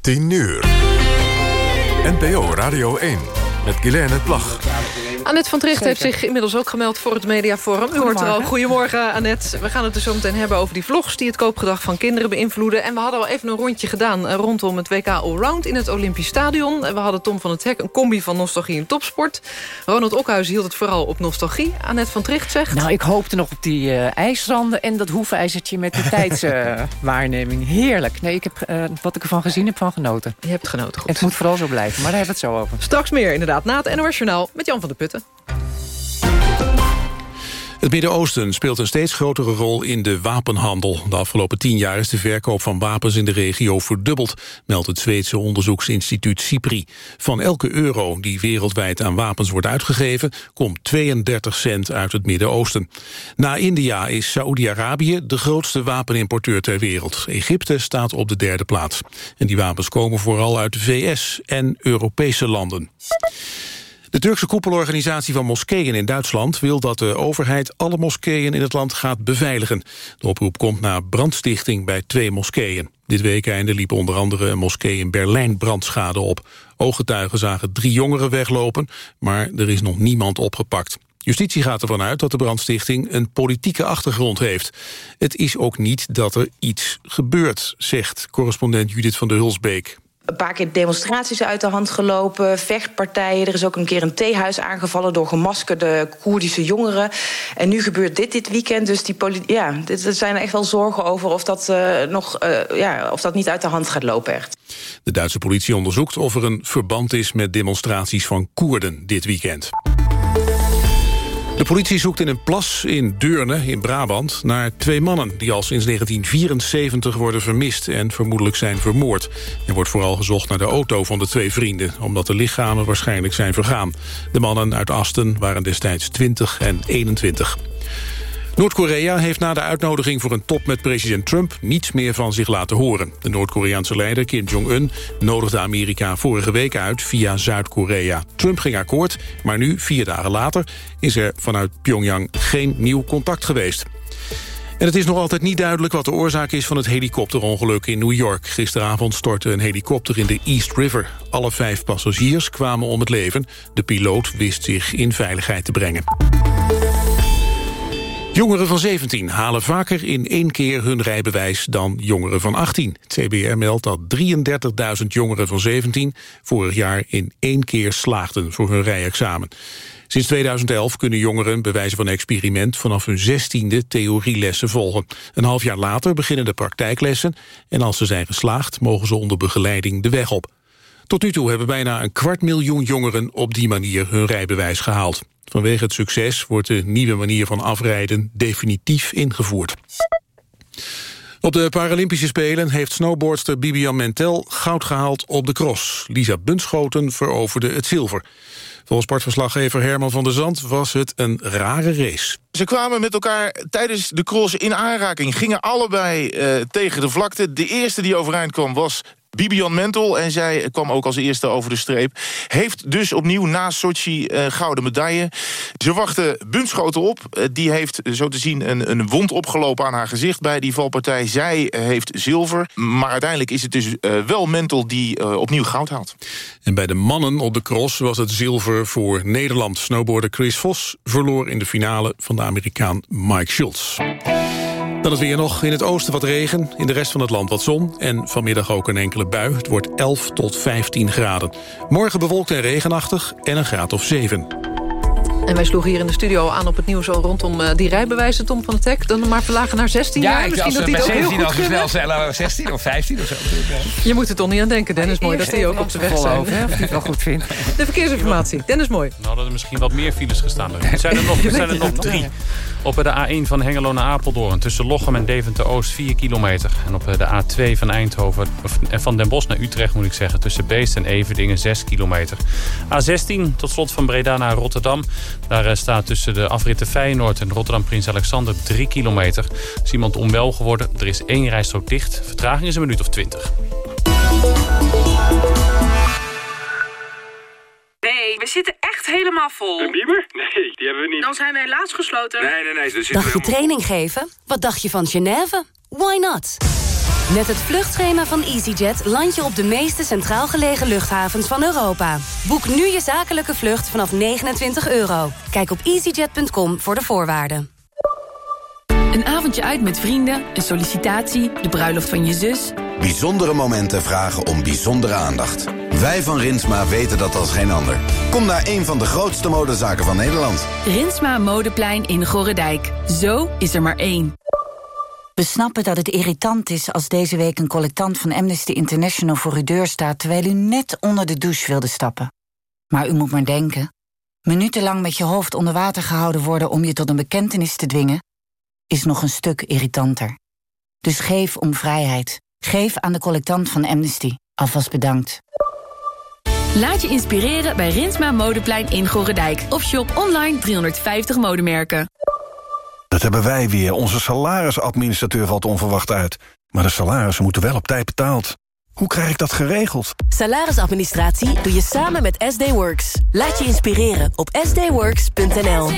10 uur. NPO Radio 1 met Guilaine Plag. Annette van Tricht heeft zich inmiddels ook gemeld voor het Mediaforum. U hoort er al. Goedemorgen, Annette. We gaan het dus zo meteen hebben over die vlogs... die het koopgedrag van kinderen beïnvloeden. En we hadden al even een rondje gedaan eh, rondom het WK Allround... in het Olympisch Stadion. We hadden Tom van het Hek, een combi van nostalgie en topsport. Ronald Okhuis hield het vooral op nostalgie. Annette van Tricht zegt... Nou, ik hoopte nog op die uh, ijsranden en dat hoefijzertje met de tijdswaarneming. Uh, Heerlijk. Nee, ik heb uh, wat ik ervan gezien heb van genoten. Je hebt genoten, goed. Het moet vooral zo blijven, maar daar hebben we het zo over. Straks meer, inderdaad, na het NOS Journaal met Jan van der Het Midden-Oosten speelt een steeds grotere rol in de wapenhandel. De afgelopen tien jaar is de verkoop van wapens in de regio verdubbeld, meldt het Zweedse onderzoeksinstituut CIPRI. Van elke euro die wereldwijd aan wapens wordt uitgegeven, komt 32 cent uit het Midden-Oosten. Na India is Saoedi-Arabië de grootste wapenimporteur ter wereld. Egypte staat op de derde plaats. En die wapens komen vooral uit de VS en Europese landen. De Turkse koepelorganisatie van moskeeën in Duitsland wil dat de overheid alle moskeeën in het land gaat beveiligen. De oproep komt na brandstichting bij twee moskeeën. Dit weekende liep onder andere een moskee in Berlijn brandschade op. Ooggetuigen zagen drie jongeren weglopen, maar er is nog niemand opgepakt. Justitie gaat ervan uit dat de brandstichting een politieke achtergrond heeft. Het is ook niet dat er iets gebeurt, zegt correspondent Judith van der Hulsbeek een paar keer demonstraties uit de hand gelopen, vechtpartijen. Er is ook een keer een theehuis aangevallen door gemaskerde Koerdische jongeren. En nu gebeurt dit dit weekend. Dus die ja, er zijn echt wel zorgen over of dat, uh, nog, uh, ja, of dat niet uit de hand gaat lopen echt. De Duitse politie onderzoekt of er een verband is met demonstraties van Koerden dit weekend. De politie zoekt in een plas in Deurne in Brabant naar twee mannen... die al sinds 1974 worden vermist en vermoedelijk zijn vermoord. Er wordt vooral gezocht naar de auto van de twee vrienden... omdat de lichamen waarschijnlijk zijn vergaan. De mannen uit Asten waren destijds 20 en 21. Noord-Korea heeft na de uitnodiging voor een top met president Trump niets meer van zich laten horen. De Noord-Koreaanse leider Kim Jong-un nodigde Amerika vorige week uit via Zuid-Korea. Trump ging akkoord, maar nu, vier dagen later, is er vanuit Pyongyang geen nieuw contact geweest. En het is nog altijd niet duidelijk wat de oorzaak is van het helikopterongeluk in New York. Gisteravond stortte een helikopter in de East River. Alle vijf passagiers kwamen om het leven. De piloot wist zich in veiligheid te brengen. Jongeren van 17 halen vaker in één keer hun rijbewijs dan jongeren van 18. Het CBR meldt dat 33.000 jongeren van 17 vorig jaar in één keer slaagden voor hun rijexamen. Sinds 2011 kunnen jongeren bij wijze van experiment vanaf hun 16e theorielessen volgen. Een half jaar later beginnen de praktijklessen en als ze zijn geslaagd mogen ze onder begeleiding de weg op. Tot nu toe hebben bijna een kwart miljoen jongeren op die manier hun rijbewijs gehaald. Vanwege het succes wordt de nieuwe manier van afrijden definitief ingevoerd. Op de Paralympische Spelen heeft snowboardster Bibian Mentel goud gehaald op de cross. Lisa Bunschoten veroverde het zilver. Volgens sportverslaggever Herman van der Zand was het een rare race. Ze kwamen met elkaar tijdens de cross in aanraking. Gingen allebei uh, tegen de vlakte. De eerste die overeind kwam was Bibian Mentel, en zij kwam ook als eerste over de streep... heeft dus opnieuw na Sochi uh, gouden medaille. Ze wachten Bunschoten op. Uh, die heeft zo te zien een, een wond opgelopen aan haar gezicht bij die valpartij. Zij heeft zilver, maar uiteindelijk is het dus wel Mentel die opnieuw goud haalt. En bij de mannen op de cross was het zilver voor Nederland. Snowboarder Chris Vos verloor in de finale van de Amerikaan Mike Schultz. Dan het weer nog. In het oosten wat regen, in de rest van het land wat zon... en vanmiddag ook een enkele bui. Het wordt 11 tot 15 graden. Morgen bewolkt en regenachtig en een graad of 7. En wij sloegen hier in de studio aan op het nieuws al rondom uh, die rijbewijzen, Tom van het Hek. Dan maar verlagen naar 16 ja, jaar. Misschien dat die ook heel goed als we snel zijn, 16 of 15 of zo. Je moet er toch niet aan denken, Dennis. Mooi dat die ook op de weg zijn. Over, hè, of die het wel goed vindt. De verkeersinformatie. Dennis Mooi. Nou, hadden er misschien wat meer files gestaan. Er zijn er nog, er zijn er nog drie. Op de A1 van Hengelo naar Apeldoorn. Tussen Lochem en Deventer-Oost 4 kilometer. En op de A2 van Eindhoven, of van Den Bosch naar Utrecht moet ik zeggen. Tussen Beest en Everdingen 6 kilometer. A16 tot slot van Breda naar Rotterdam. Daar staat tussen de afritten Feyenoord en Rotterdam Prins Alexander 3 kilometer. Is iemand onwel geworden. Er is één rijstrook dicht. Vertraging is een minuut of 20. Nee, we zitten echt helemaal vol. Een bieber? Nee, die hebben we niet. Dan zijn we helaas gesloten. Nee, nee, nee. Dus Dacht je training geven? Wat dacht je van Genève? Why not? Met het vluchtschema van EasyJet land je op de meeste centraal gelegen luchthavens van Europa. Boek nu je zakelijke vlucht vanaf 29 euro. Kijk op easyjet.com voor de voorwaarden. Een avondje uit met vrienden, een sollicitatie, de bruiloft van je zus. Bijzondere momenten vragen om bijzondere aandacht. Wij van Rinsma weten dat als geen ander. Kom naar een van de grootste modezaken van Nederland. Rinsma Modeplein in Gorredijk. Zo is er maar één. We snappen dat het irritant is als deze week een collectant van Amnesty International voor uw deur staat... terwijl u net onder de douche wilde stappen. Maar u moet maar denken. Minutenlang met je hoofd onder water gehouden worden om je tot een bekentenis te dwingen... is nog een stuk irritanter. Dus geef om vrijheid. Geef aan de collectant van Amnesty. Alvast bedankt. Laat je inspireren bij Rinsma Modeplein in Gorredijk. Of shop online 350 modemerken. Dat hebben wij weer. Onze salarisadministrateur valt onverwacht uit. Maar de salarissen moeten wel op tijd betaald. Hoe krijg ik dat geregeld? Salarisadministratie doe je samen met SD Works. Laat je inspireren op sdworks.nl.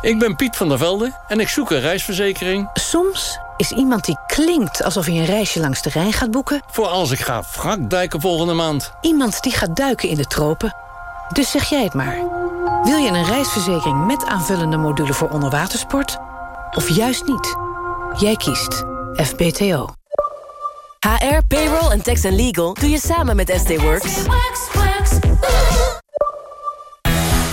Ik ben Piet van der Velde en ik zoek een reisverzekering. Soms is iemand die klinkt alsof hij een reisje langs de Rijn gaat boeken. Voor als ik ga wrakduiken volgende maand. Iemand die gaat duiken in de tropen. Dus zeg jij het maar. Wil je een reisverzekering met aanvullende module voor onderwatersport? Of juist niet? Jij kiest FBTO. HR, payroll en tax and legal doe je samen met SD Works.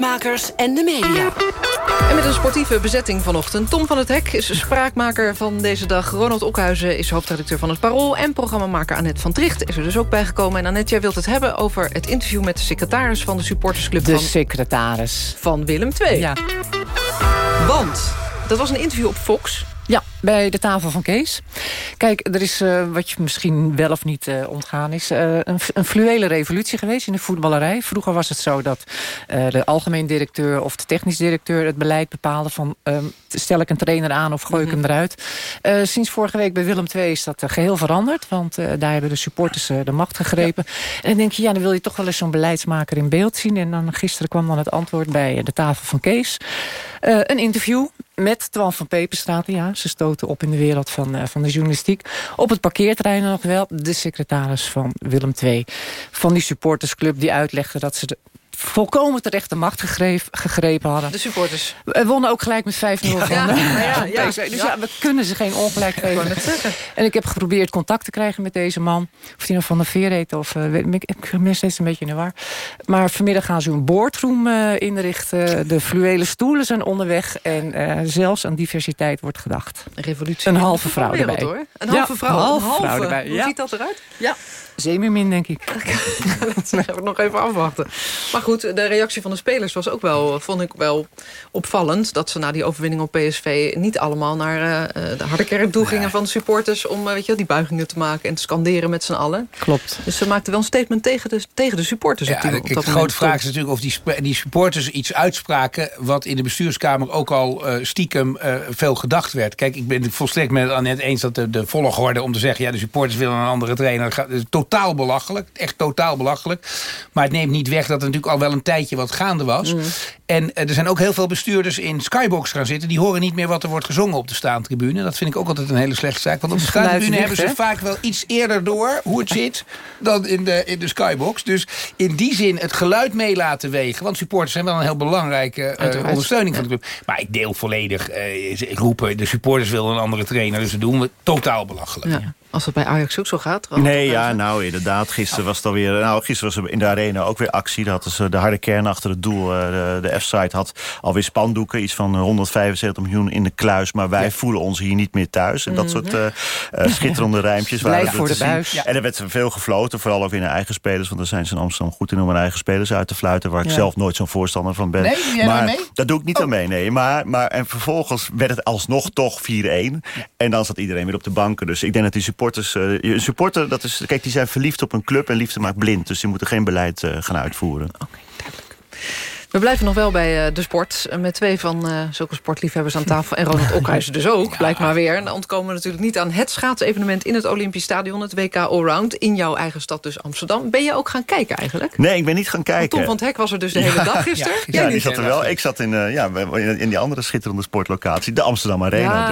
Spraakmakers en de media. En met een sportieve bezetting vanochtend. Tom van het Hek is spraakmaker van deze dag. Ronald Okhuizen is hoofdredacteur van het Parool. En programmamaker Annette van Tricht is er dus ook bijgekomen. En Annette, jij wilt het hebben over het interview... met de secretaris van de supportersclub de van... secretaris. Van Willem II. Ja. Want dat was een interview op Fox... Ja, bij de tafel van Kees. Kijk, er is uh, wat je misschien wel of niet uh, ontgaan is... Uh, een, een fluwele revolutie geweest in de voetballerij. Vroeger was het zo dat de algemeen directeur of de technisch directeur... het beleid bepaalde van stel ik een trainer aan of gooi ik hem eruit. sinds vorige week bij Willem II is dat geheel veranderd. Want daar hebben de supporters de macht gegrepen. Ja. En dan denk je, ja, dan wil je toch wel eens zo'n beleidsmaker in beeld zien. En dan gisteren kwam dan het antwoord bij de tafel van Kees. een interview met Twan van Peperstraat, ja, ze op in de wereld van, uh, van de journalistiek. Op het parkeerterrein nog wel de secretaris van Willem II. Van die supportersclub die uitlegde dat ze volkomen terecht de macht gegrepen, gegrepen hadden. De supporters. We wonnen ook gelijk met 5-0 van ja, ja, ja, Dus ja, we kunnen ze geen ongelijk geven. En ik heb geprobeerd contact te krijgen met deze man. Of hij nou van de veer heet of... Uh, ik, ik ben steeds een beetje in de war. Maar vanmiddag gaan ze een boardroom uh, inrichten. De fluwele stoelen zijn onderweg. En uh, zelfs aan diversiteit wordt gedacht. Een revolutie. Een halve vrouw erbij. Hoor. Een halve vrouw. Een halve, een halve. vrouw erbij. Hoe ziet dat eruit? Ja. Zeemermin, denk ik. dat gaan we nog even afwachten. Maar goed, de reactie van de spelers was ook wel, vond ik wel opvallend. Dat ze na die overwinning op PSV niet allemaal naar uh, de harde kern toe gingen van de supporters. Om uh, weet je, die buigingen te maken en te scanderen met z'n allen. Klopt. Dus ze maakten wel een statement tegen de, tegen de supporters. Ja, op die, op dat de grote vraag is natuurlijk of die, die supporters iets uitspraken. wat in de bestuurskamer ook al uh, stiekem veel gedacht werd. Kijk, ik ben het volstrekt met Annette eens dat de, de volgorde om te zeggen. ja, de supporters willen een andere trainer. Dat is totaal belachelijk. Echt totaal belachelijk. Maar het neemt niet weg dat er natuurlijk al wel een tijdje wat gaande was. Mm. En er zijn ook heel veel bestuurders in Skybox gaan zitten. Die horen niet meer wat er wordt gezongen op de staantribune. Dat vind ik ook altijd een hele slechte zaak. Want op de staantribune hebben ze vaak wel iets eerder door hoe het zit. Dan in de, in de Skybox. Dus in die zin het geluid mee laten wegen. Want supporters zijn wel een heel belangrijke uh, ondersteuning van de club. Maar ik deel volledig. Uh, ik roepen de supporters willen een andere trainer. Dus dat doen we totaal belachelijk. Ja. Als het bij Ajax ook zo gaat? Nee, ja, nou inderdaad. Gisteren was het alweer. Nou, gisteren was er in de arena ook weer actie. Daar hadden ze de harde kern achter het doel, de, de F-site had alweer spandoeken. Iets van 175 miljoen in de kluis. Maar wij voelen ons hier niet meer thuis. En dat soort uh, schitterende rijmpjes. waren voor de buis. Ja. En er werd veel gefloten. Vooral ook in de eigen spelers. Want daar zijn ze in Amsterdam goed in om hun eigen spelers uit te fluiten. Waar ik zelf nooit zo'n voorstander van ben. Nee, jij maar mee? dat doe ik niet aan mee, nee. Maar, maar, en vervolgens werd het alsnog toch 4-1. En dan zat iedereen weer op de banken. Dus ik denk dat die supporters... eh, een supporter, dat is, kijk, die zijn verliefd op een club... en liefde maakt blind. Dus die moeten geen beleid eh, gaan uitvoeren. We blijven nog wel bij eh, de sport. Met twee van eh, zulke sportliefhebbers aan tafel. En Ronald Okhuizen dus ook, blijkt maar weer. En dan ontkomen we natuurlijk niet aan het schaatsevenement... in het Olympisch Stadion, het WK Allround. In jouw eigen stad dus Amsterdam. Ben je ook gaan kijken eigenlijk? Nee, ik ben niet gaan kijken. Tom van het Hek was er dus de hele dag gisteren. Ja, Jij die zat er wel. Ik zat in, eh, ja, in die andere schitterende sportlocatie. De Amsterdam Arena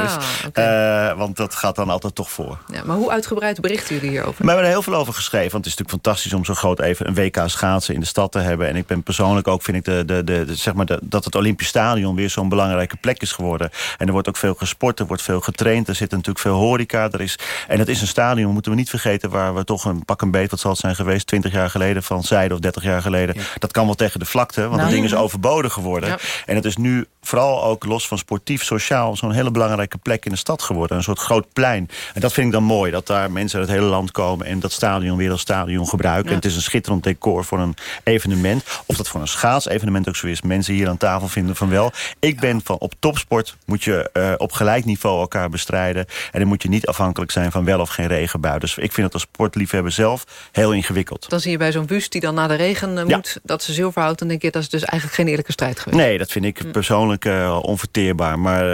Ja, dus. want dat gaat dan altijd toch voor. Ja, maar hoe uitgebreid berichten jullie hierover? We hebben er heel veel over geschreven. Want het is natuurlijk fantastisch om zo'n groot even een WK schaatsen in de stad te hebben. En ik ben persoonlijk ook, vind ik, de, de, de, de- zeg maar de, dat het Olympisch Stadion weer zo'n belangrijke plek is geworden. En er wordt ook veel gesport, er wordt veel getraind. Er zit natuurlijk veel horeca. Er is, en het is een stadion, moeten we niet vergeten, waar we toch een pak een beet, wat zal het zijn geweest, 20 jaar geleden van zijde of 30 jaar geleden. Dat kan wel tegen de vlakte, want Nou. het ding is overbodig geworden. Ja. En het is nu vooral ook los van sportief, sociaal, zo'n hele belangrijke plek in de stad geworden. Een soort groot plein. En dat vind ik dan mooi, dat daar mensen uit het hele land komen en dat stadion weer als stadion gebruiken. Ja. En het is een schitterend decor voor een evenement. Of dat voor een schaatsevenement ook zo is. Mensen hier aan tafel vinden van wel. Ik ben van op topsport moet je eh, op gelijk niveau elkaar bestrijden. En dan moet je niet afhankelijk zijn van wel of geen regenbui. Dus ik vind het als sportliefhebber zelf heel ingewikkeld. Dan zie je bij zo'n bus die dan na de regen eh, Ja. moet... dat ze zilver houdt, dan denk je... dat is dus eigenlijk geen eerlijke strijd geweest. Nee, dat vind ik persoonlijk eh, onverteerbaar. Maar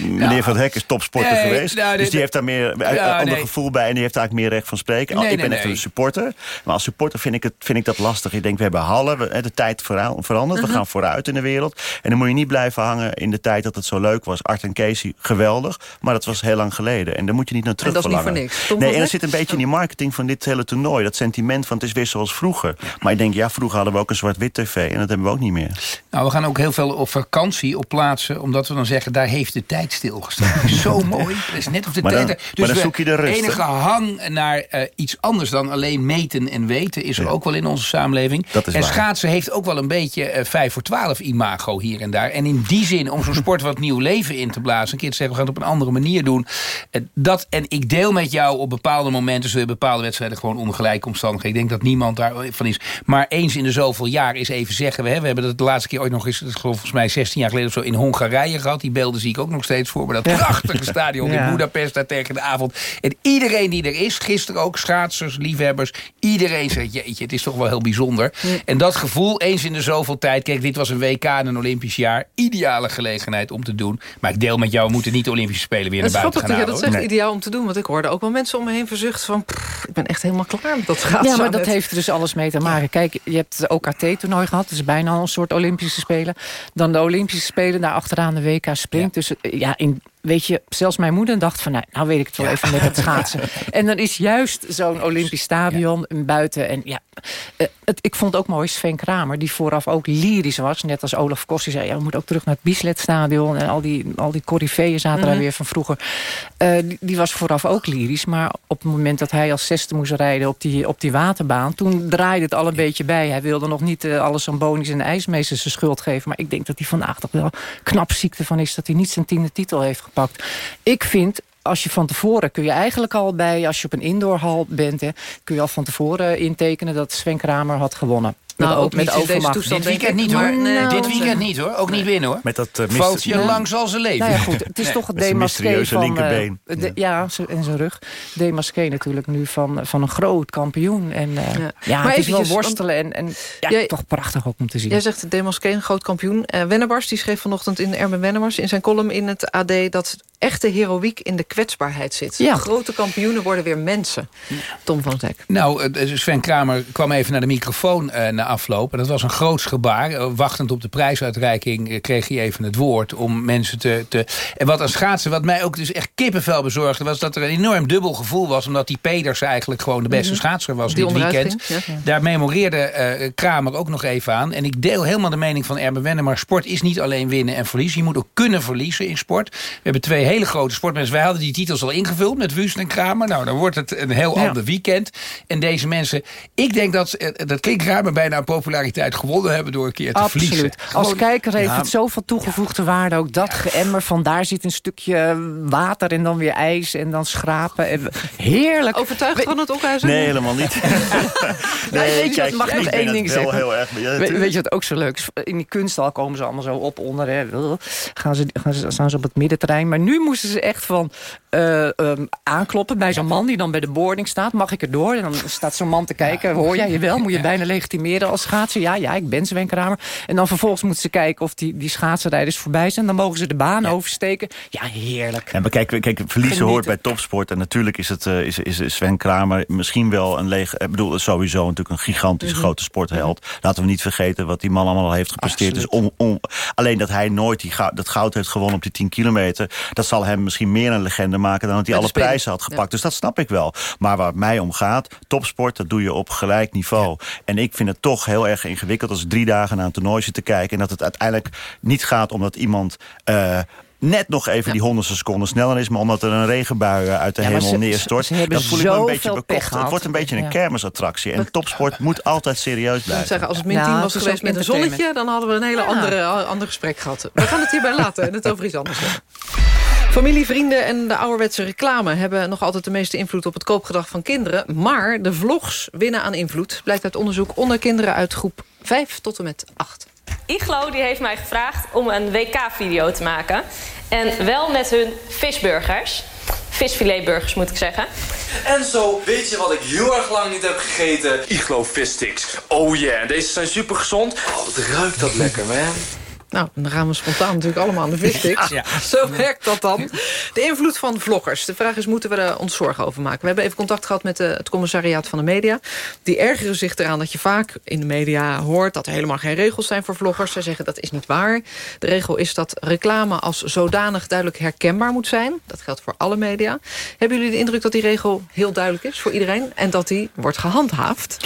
meneer Ja. Van Hek is topsporter Nee, geweest. nou, dus die heeft daar meer Ja, ander nee. gevoel bij. En die heeft daar eigenlijk meer recht van spreken. Nee, ik ben echt een supporter. Maar als supporter vind ik, het, vind ik dat lastig. Ik denk, we hebben hallen. de tijd vera- verandert. We Mhm. gaan vooruit in de wereld. En dan moet je niet blijven hangen in de tijd dat het zo leuk was. Art en Casey, geweldig. Maar dat was heel lang geleden. En daar moet je niet naar terug dat is niet voor niks. Tom Nee, en er zit een beetje in die marketing van dit hele toernooi. Dat sentiment van het is weer zoals vroeger. Maar ik denk, ja, vroeger hadden we ook een zwart-wit tv. En dat hebben we ook niet meer. Nou, we gaan ook heel veel op vakantie op plaatsen... omdat we dan zeggen, daar heeft de tijd stilgestaan. Zo mooi. Dat is net of de Maar dan- tijd... maar dan we- zoek je de rust, enige hang naar eh, iets anders dan alleen meten en weten... is er ook wel in onze samenleving. Dat is en waar. schaatsen heeft ook wel een beetje eh 5 voor 12 imago hier en daar. En in die zin, om zo'n sport wat nieuw leven in te blazen... een keer te zeggen, we gaan het op een andere manier doen. Eh, dat, en ik deel met jou op bepaalde momenten... zul je bepaalde wedstrijden gewoon onder gelijke omstandigheden. Ik denk dat niemand daarvan is. Maar eens in de zoveel jaar is even zeggen... we, hè, we hebben dat de laatste keer ooit nog eens... geloof volgens mij 16 jaar geleden of zo in Hongarije gehad. Die beelden zie ik ook nog steeds voor. Maar dat prachtige stadion Ja. in Budapest daar tegen de avond. En iedereen die er is, gisteren ook, schaatsers, liefhebbers... iedereen zegt, jeetje, het is toch wel heel bijzonder. En dat gevoel, eens in de zoveel tijd... kijk, dit was een WK en een Olympisch jaar. Ideale gelegenheid om te doen. Maar ik deel met jou, we moeten niet de Olympische Spelen weer naar is buiten gaan dat je dat halen. zegt, hoor. ideaal om te doen. Want ik hoorde ook wel mensen om me heen verzuchten van... pff, ik ben echt helemaal klaar met dat schaatsen. Ja, maar dat heeft er dus alles mee te maken. Kijk, je hebt het OKT-toernooi gehad. Dat is bijna al een soort Olympische Spelen. Dan de Olympische Spelen, daar achteraan de WK Sprint. Dus eh, ja, in, weet je, zelfs mijn moeder dacht van... nou, nou weet ik het wel even met het schaatsen. En dan is juist zo'n Olympisch stadion een buiten. En ja, eh, het, ik vond het ook mooi Sven Kramer... die vooraf ook lyrisch was. Net als Olaf Kost. Die zei, ja, we moeten ook terug naar het Biesletstadion. En al die, al die corifeeën zaten daar Mhm. weer van vroeger. Eh, die, die was vooraf ook lyrisch. Maar op het moment dat hij als zesde moest rijden op die, op die waterbaan... toen draaide het al een beetje bij. Hij wilde nog niet eh, alles aan Bonis en de ijsmeester zijn schuld geven. Maar ik denk dat hij vandaag toch wel knap ziekte van is... dat hij niet zijn tiende titel heeft Ik vind als je van tevoren kun je eigenlijk al bij, als je op een indoorhal bent, hè, kun je al van tevoren intekenen dat Sven Kramer had gewonnen. Nou, Met, ook niet in deze overmacht. toestand, Dit weekend niet hoor. nee, Dit dat- weekend niet hoor. Ook niet winnen hoor. Met dat uh, Valt je lang zal ze leven. Nou ja, goed, het is Nee. toch het Met demasqué van... linkerbeen. eh, de- ja, zo- en zijn rug. Demasqué natuurlijk nu van, van een groot kampioen. En eh, ja, Maar het is wel worstelen en, en ja, Jij- toch prachtig ook om te zien. Jij zegt Demasqué, een groot kampioen. Eh Wennemars die schreef vanochtend in Erben Wennemars... in zijn column in het AD dat echte heroïek in de kwetsbaarheid zit. Ja. Grote kampioenen worden weer mensen. Tom van Zek. Nou, eh, Sven Kramer kwam even naar de microfoon eh, na afloop. En dat was een groots gebaar. Eh, wachtend op de prijsuitreiking eh, kreeg hij even het woord om mensen te, te... En wat aan schaatsen, wat mij ook dus echt kippenvel bezorgde... was dat er een enorm dubbel gevoel was... omdat die Peders eigenlijk gewoon de beste Mhm. schaatser was Die dit weekend. ging, ja. Daar memoreerde eh, Kramer ook nog even aan. En ik deel helemaal de mening van Erben Wennemar. Sport is niet alleen winnen en verliezen. Je moet ook kunnen verliezen in sport. We hebben twee hele grote sportmensen. Wij hadden die titels al ingevuld met Wust en Kramer. Nou, dan wordt het een heel Ja. ander weekend. En deze mensen... Ik denk dat... Dat klinkt raar, maar bijna aan populariteit gewonnen hebben... door een keer te Absoluut. verliezen. Als kijker heeft Ja, het zoveel toegevoegde waarde. Ook dat geëmmer van daar zit een stukje water en dan weer ijs en dan schrapen. En heerlijk. Overtuigd van het Okhuizen? Nee, helemaal niet. Nee, weet je, kijk, wat, mag nog één het ding wel zeggen? heel erg- ja, We- natuurlijk. weet je wat ook zo leuk is? In die kunsthal komen ze allemaal zo op onder. Hè. Gaan ze, gaan ze, staan ze op het middenterrein. Maar nu moesten ze echt van eh, ehm, aankloppen bij zo'n man die dan bij de boarding staat. Mag ik er door? En dan staat zo'n man te kijken. Hoor jij je wel? Moet je bijna legitimeren als schaatser? Ja, ja, ik ben Sven Kramer. En dan vervolgens moeten ze kijken of die, die schaatsenrijders voorbij zijn. Dan mogen ze de baan oversteken. Ja, heerlijk. Ja, maar kijk, kijk verliezen Genieten. hoort bij topsport. En natuurlijk is, het, eh, is, is Sven Kramer misschien wel een leeg... Ik bedoel, sowieso natuurlijk een gigantisch Mhm. grote sportheld. Laten we niet vergeten wat die man allemaal heeft gepresteerd. Dus on- alleen dat hij nooit die goud, dat goud heeft gewonnen op die 10 kilometer... dat zal hem misschien meer een legende maken dan dat hij alle Spelen. prijzen had gepakt. Ja. Dus dat snap ik wel. Maar waar het mij om gaat, topsport, dat doe je op gelijk niveau. En ik vind het toch heel erg ingewikkeld als ik drie dagen naar een toernooi zit te kijken... en dat het uiteindelijk niet gaat omdat iemand... eh, Net nog even die honderdste seconde sneller is... maar omdat er een regenbui eh, uit de Ja, hemel ze- neerstort... ze- dan voel ik me een beetje bekocht. Het wordt een beetje een Ja. kermisattractie. En topsport moet altijd serieus Ik blijven. zeggen, als het min Nou, 10 het was geweest met een zonnetje... dan hadden we een hele Ja. andere, ander gesprek gehad. We gaan het hierbij laten en het over iets anders hebben. Familie, vrienden en de ouderwetse reclame... hebben nog altijd de meeste invloed op het koopgedrag van kinderen. Maar de vlogs winnen aan invloed. Blijkt uit onderzoek onder kinderen uit groep 5 tot en met 8. Iglo die heeft mij gevraagd om een WK-video te maken. En wel met hun visburgers. Visfiletburgers moet ik zeggen. En zo, weet je wat ik heel erg lang niet heb gegeten? Iglo Fistix. Oh yeah, deze zijn super gezond. Oh, wat ruikt dat lekker, man. Nou, dan gaan we spontaan natuurlijk allemaal aan de vissticks. Ja. Zo werkt dat dan. De invloed van vloggers. De vraag is, moeten we er ons zorgen over maken? We hebben even contact gehad met eh, het commissariaat van de media. Die ergeren zich eraan dat je vaak in de media hoort... dat er helemaal geen regels zijn voor vloggers. Ze zeggen dat is niet waar. De regel is dat reclame als zodanig duidelijk herkenbaar moet zijn. Dat geldt voor alle media. Hebben jullie de indruk dat die regel heel duidelijk is voor iedereen... en dat die wordt gehandhaafd?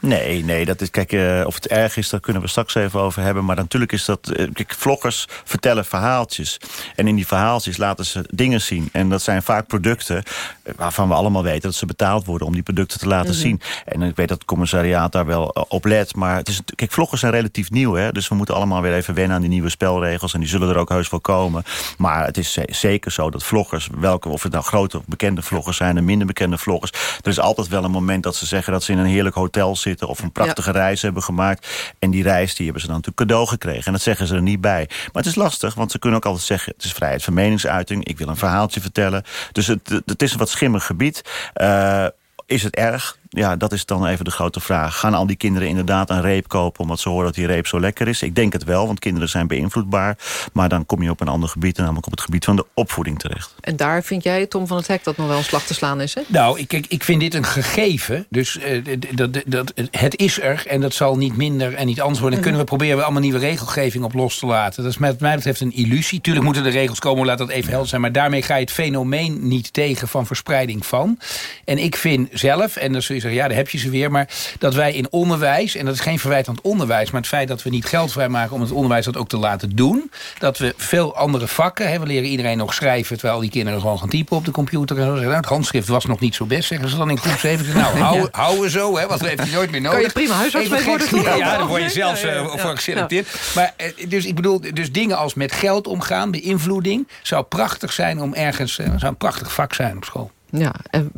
Nee, nee, nee. Dat is, kijk, eh, of het erg is, daar kunnen we straks even over hebben. Maar natuurlijk is dat... eh, kijk, vloggers vertellen verhaaltjes. En in die verhaaltjes laten ze dingen zien. En dat zijn vaak producten eh, waarvan we allemaal weten... dat ze betaald worden om die producten te laten Mhm. zien. En ik weet dat het commissariaat daar wel eh, op let. Maar het is, kijk, vloggers zijn relatief nieuw. Hè? Dus we moeten allemaal weer even wennen aan die nieuwe spelregels. En die zullen er ook heus wel komen. Maar het is ze- zeker zo dat vloggers... welke, of het nou grote of bekende vloggers zijn... en minder bekende vloggers... er is altijd wel een moment dat ze zeggen... dat ze in een heerlijk hotel zitten... of een prachtige reis hebben gemaakt. En die reis die hebben ze dan natuurlijk cadeau gekregen. Dat zeggen ze er niet bij. Maar het is lastig, want ze kunnen ook altijd zeggen... het is vrijheid van meningsuiting, ik wil een verhaaltje vertellen. Dus het, het is een wat schimmig gebied. Eh, is het erg? Ja, dat is dan even de grote vraag. Gaan al die kinderen inderdaad een reep kopen... omdat ze horen dat die reep zo lekker is? Ik denk het wel, want kinderen zijn beïnvloedbaar. Maar dan kom je op een ander gebied... namelijk op het gebied van de opvoeding terecht. En daar vind jij, Tom van het Hek, dat nog wel een slag te slaan is, hè? Nou, ik, ik vind dit een gegeven. Dus eh, dat, dat, het is er en dat zal niet minder en niet anders worden. Dan kunnen we proberen we allemaal nieuwe regelgeving op los te laten. Dat is met mij betreft een illusie. Tuurlijk moeten er regels komen, laat dat even helder zijn. Maar daarmee ga je het fenomeen niet tegen van verspreiding van. En ik vind zelf, en zul je zeggen, ja, daar heb je ze weer. Maar dat wij in onderwijs, en dat is geen verwijt aan het onderwijs... maar het feit dat we niet geld vrijmaken om het onderwijs dat ook te laten doen. Dat we veel andere vakken, hè, we leren iedereen nog schrijven... terwijl die kinderen gewoon gaan typen op de computer. En zo. Nou, het handschrift was nog niet zo best, zeggen ze dan in groep 7. Nou, hou, Ja. houden zo, hè, want we hebben je nooit meer nodig. Kan je prima huisarts mee worden, toch? Ja, dan word je Ja, zelfs ja, ja, ja. voor geselecteerd. Maar, eh, dus ik bedoel, dus dingen als met geld omgaan, beïnvloeding... zou prachtig zijn om ergens, eh, zou een prachtig vak zijn op school. Ja, en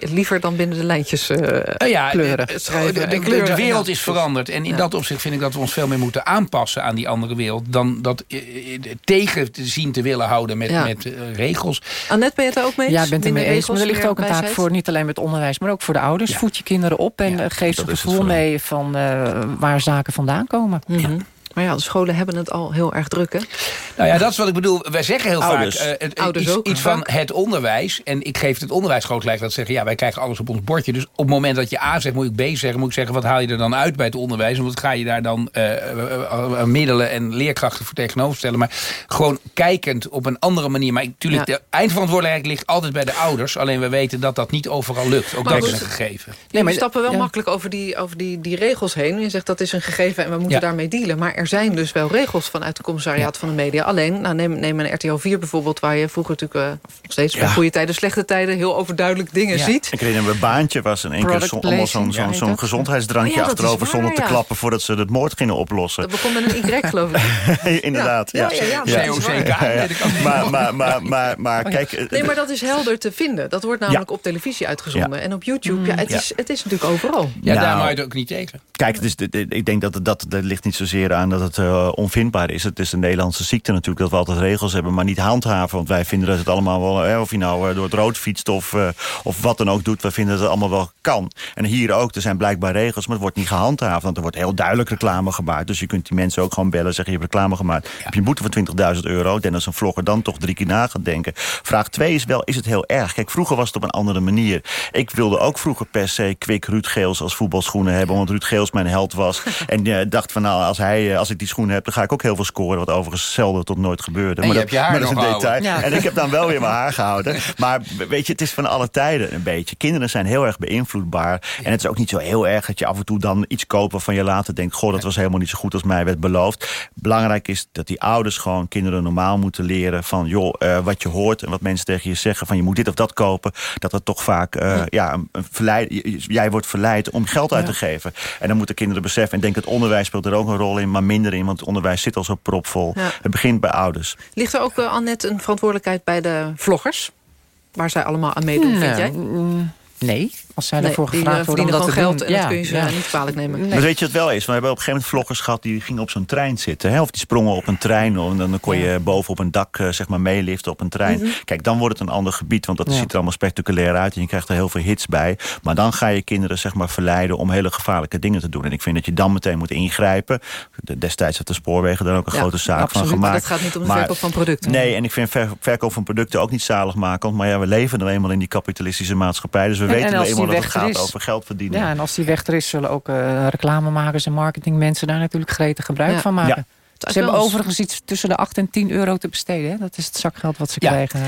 liever dan binnen de lijntjes eh Eh, ja, kleuren. de- de, schrijven de, en de- kleuren. de wereld is veranderd. En in Ja. dat opzicht vind ik dat we ons veel meer moeten aanpassen aan die andere wereld. Dan dat eh, eh, tegen te zien te willen houden met, Ja. met eh, regels. Annette, ben je het ook mee eens? Ja, ik ben het Minder ermee eens. Maar er ligt ook een taak voor niet alleen met onderwijs... maar ook voor de ouders. Voed je kinderen op en eh, geef ze het gevoel mee... van eh, waar zaken vandaan komen. Mhm. Maar ja, de scholen hebben het al heel erg druk, hè? Nou ja, dat is wat ik bedoel. Wij zeggen heel Ouders. vaak eh, het- Ouders iets, ook, iets vaak. van het onderwijs. En ik geef het onderwijs groot gelijk dat ze zeggen... ja, wij krijgen alles op ons bordje. Dus op het moment dat je A zegt, moet ik B zeggen. Moet ik zeggen, wat haal je er dan uit bij het onderwijs? En wat ga je daar dan eh, eh, middelen en leerkrachten voor tegenover stellen? Maar gewoon kijkend op een andere manier. Maar natuurlijk, Ja. de eindverantwoordelijkheid ligt altijd bij de ouders. Alleen we weten dat dat niet overal lukt. Ook Maar dat is een gegeven. Nee, maar stappen wel ja. makkelijk over die, over die, die regels heen. Je zegt dat is een gegeven en we moeten Ja. daarmee dealen. Maar er zijn dus wel regels vanuit de commissariaat van de media. Alleen, nou, neem, neem een RTL 4 bijvoorbeeld... waar je vroeger natuurlijk uh, nog steeds bij goede tijden, slechte tijden... heel overduidelijk dingen ziet. Ik weet een baantje was in één keer allemaal zo'n zo'n zo'n gezondheidsdrankje... Oh ja, achterover waar, stonden te ja. klappen voordat ze het moord gingen oplossen. Dat begon met een Y, geloof ik. Inderdaad, ja. Ja, ja, ja. Ja, ja. Maar, maar, maar, maar, maar kijk... eh, Nee, maar dat is helder te vinden. Dat wordt namelijk op televisie uitgezonden. En op YouTube, ja, het, Ja. Is, het is natuurlijk overal. Ja, daar Nou, hou je het ook niet tegen. Kijk, de- ik denk dat, dat ligt niet zozeer aan dat het eh, onvindbaar is. Het is een Nederlandse ziekte natuurlijk dat we altijd regels hebben... maar niet handhaven. Want wij vinden dat het allemaal wel... eh, of je nou eh, door het rood fietst of, of wat dan ook doet... wij vinden dat het allemaal wel kan. En hier ook, er zijn blijkbaar regels... maar het wordt niet gehandhaafd. Want er wordt heel duidelijk reclame gemaakt. Dus je kunt die mensen ook gewoon bellen zeggen... je hebt reclame gemaakt. Heb je een boete van 20.000 euro? Dennis een vlogger dan toch drie keer na gaat denken. Vraag 2 is wel, is het heel erg? Kijk, vroeger was het op een andere manier. Ik wilde ook vroeger per se Kwik Ruud Geels als voetbalschoenen hebben... omdat Ruud Geels mijn held was. en eh, dacht van, nou, als, hij, als ik die schoenen heb... dan ga ik ook heel veel scoren. Wat overigens zelden tot nooit gebeurde. En maar je dat, je haar maar dat is een detail. Ja. En ik heb dan wel weer mijn haar gehouden. Maar weet je, het is van alle tijden een beetje. Kinderen zijn heel erg beïnvloedbaar. En het is ook niet zo heel erg dat je af en toe dan iets koopt... waarvan je later denkt, goh, dat was helemaal niet zo goed als mij werd beloofd. Belangrijk is dat die ouders gewoon kinderen normaal moeten leren... van, joh, eh, wat je hoort en wat mensen tegen je zeggen... van je moet dit of dat kopen, dat het toch vaak... eh, ja, een, een verleid, jij wordt verleid om geld uit te geven. En dan moeten kinderen beseffen. En ik denk het onderwijs speelt er ook een rol in, maar minder in... want het onderwijs zit al zo propvol. Ja. Het begint bij ouders. Ligt er ook, uh, Annette, een verantwoordelijkheid bij de vloggers? Waar zij allemaal aan meedoen, vind jij? Nee, als zij Nee, ervoor die, gevraagd eh, worden om dat te verdienen doen. gewoon geld en dat kun je ze niet kwalijk nemen. Maar weet je wat wel is? We hebben op een gegeven moment vloggers gehad... die gingen op zo'n trein zitten. Hè? Of die sprongen op een trein. En dan kon je boven op een dak eh, zeg maar meeliften op een trein. Mhm. Kijk, dan wordt het een ander gebied. Want dat Ja. ziet er allemaal spectaculair uit. En je krijgt er heel veel hits bij. Maar dan ga je kinderen zeg maar verleiden... om hele gevaarlijke dingen te doen. En ik vind dat je dan meteen moet ingrijpen. De- Destijds had de spoorwegen daar ook een Ja, grote zaak absoluut. van gemaakt. Dat gaat niet om de Maar- verkoop van producten. Nee, en ik vind ver- verkoop van producten ook niet zaligmakend. Maar ja, we leven nou eenmaal in die kapitalistische maatschappij. Dus we En- weten en nou eenmaal het weg er gaat is- over geld verdienen. Ja, en als die weg er is, zullen ook eh, reclamemakers en marketingmensen daar natuurlijk gretig gebruik Ja. van maken. Ze hebben overigens iets tussen de 8 en 10 euro te besteden. Hè? Dat is het zakgeld wat ze Ja. krijgen.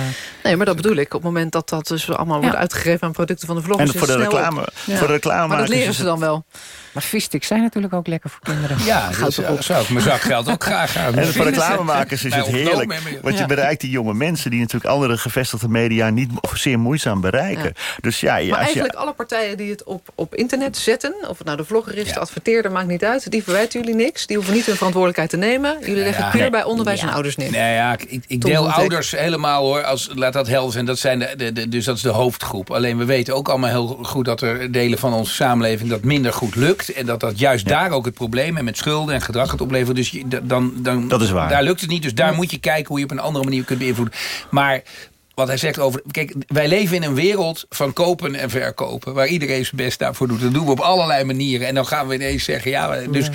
Nee, maar dat bedoel ik. Op het moment dat dat dus allemaal wordt uitgegeven aan producten van de vloggers... En voor de reclame- voor de reclamemakers Maar dat leren ze dan wel. Maar vissticks zijn natuurlijk ook lekker voor kinderen. Ja, dat erop. zou, zou ik mijn zakgeld ook graag aan. En voor reclamemakers is het heerlijk. Want je bereikt die jonge mensen... die natuurlijk andere gevestigde media niet of zeer moeizaam bereiken. Dus ja, Maar als eigenlijk je... alle partijen die het op, op internet zetten... of het nou de vlogger is, de adverteerder, maakt niet uit... die verwijten jullie niks. Die hoeven niet hun verantwoordelijkheid te nemen. Jullie leggen Ja. puur Nee. bij onderwijs en ouders neer. Nee, ja, ik, ik deel ouders helemaal hoor. Als, laat dat helder zijn. Dat zijn de, de, de- dus dat is de hoofdgroep. Alleen we weten ook allemaal heel goed dat er delen van onze samenleving dat minder goed lukt. En dat dat juist daar ook het probleem en met schulden en gedrag gaat opleveren. Dus je, dan, dan, Dat is waar. daar lukt het niet. Dus daar moet je kijken hoe je op een andere manier kunt beïnvloeden. Maar wat hij zegt over... Kijk, wij leven in een wereld van kopen en verkopen. Waar iedereen zijn best daarvoor doet. Dat doen we op allerlei manieren. En dan gaan we ineens zeggen... Ja, dus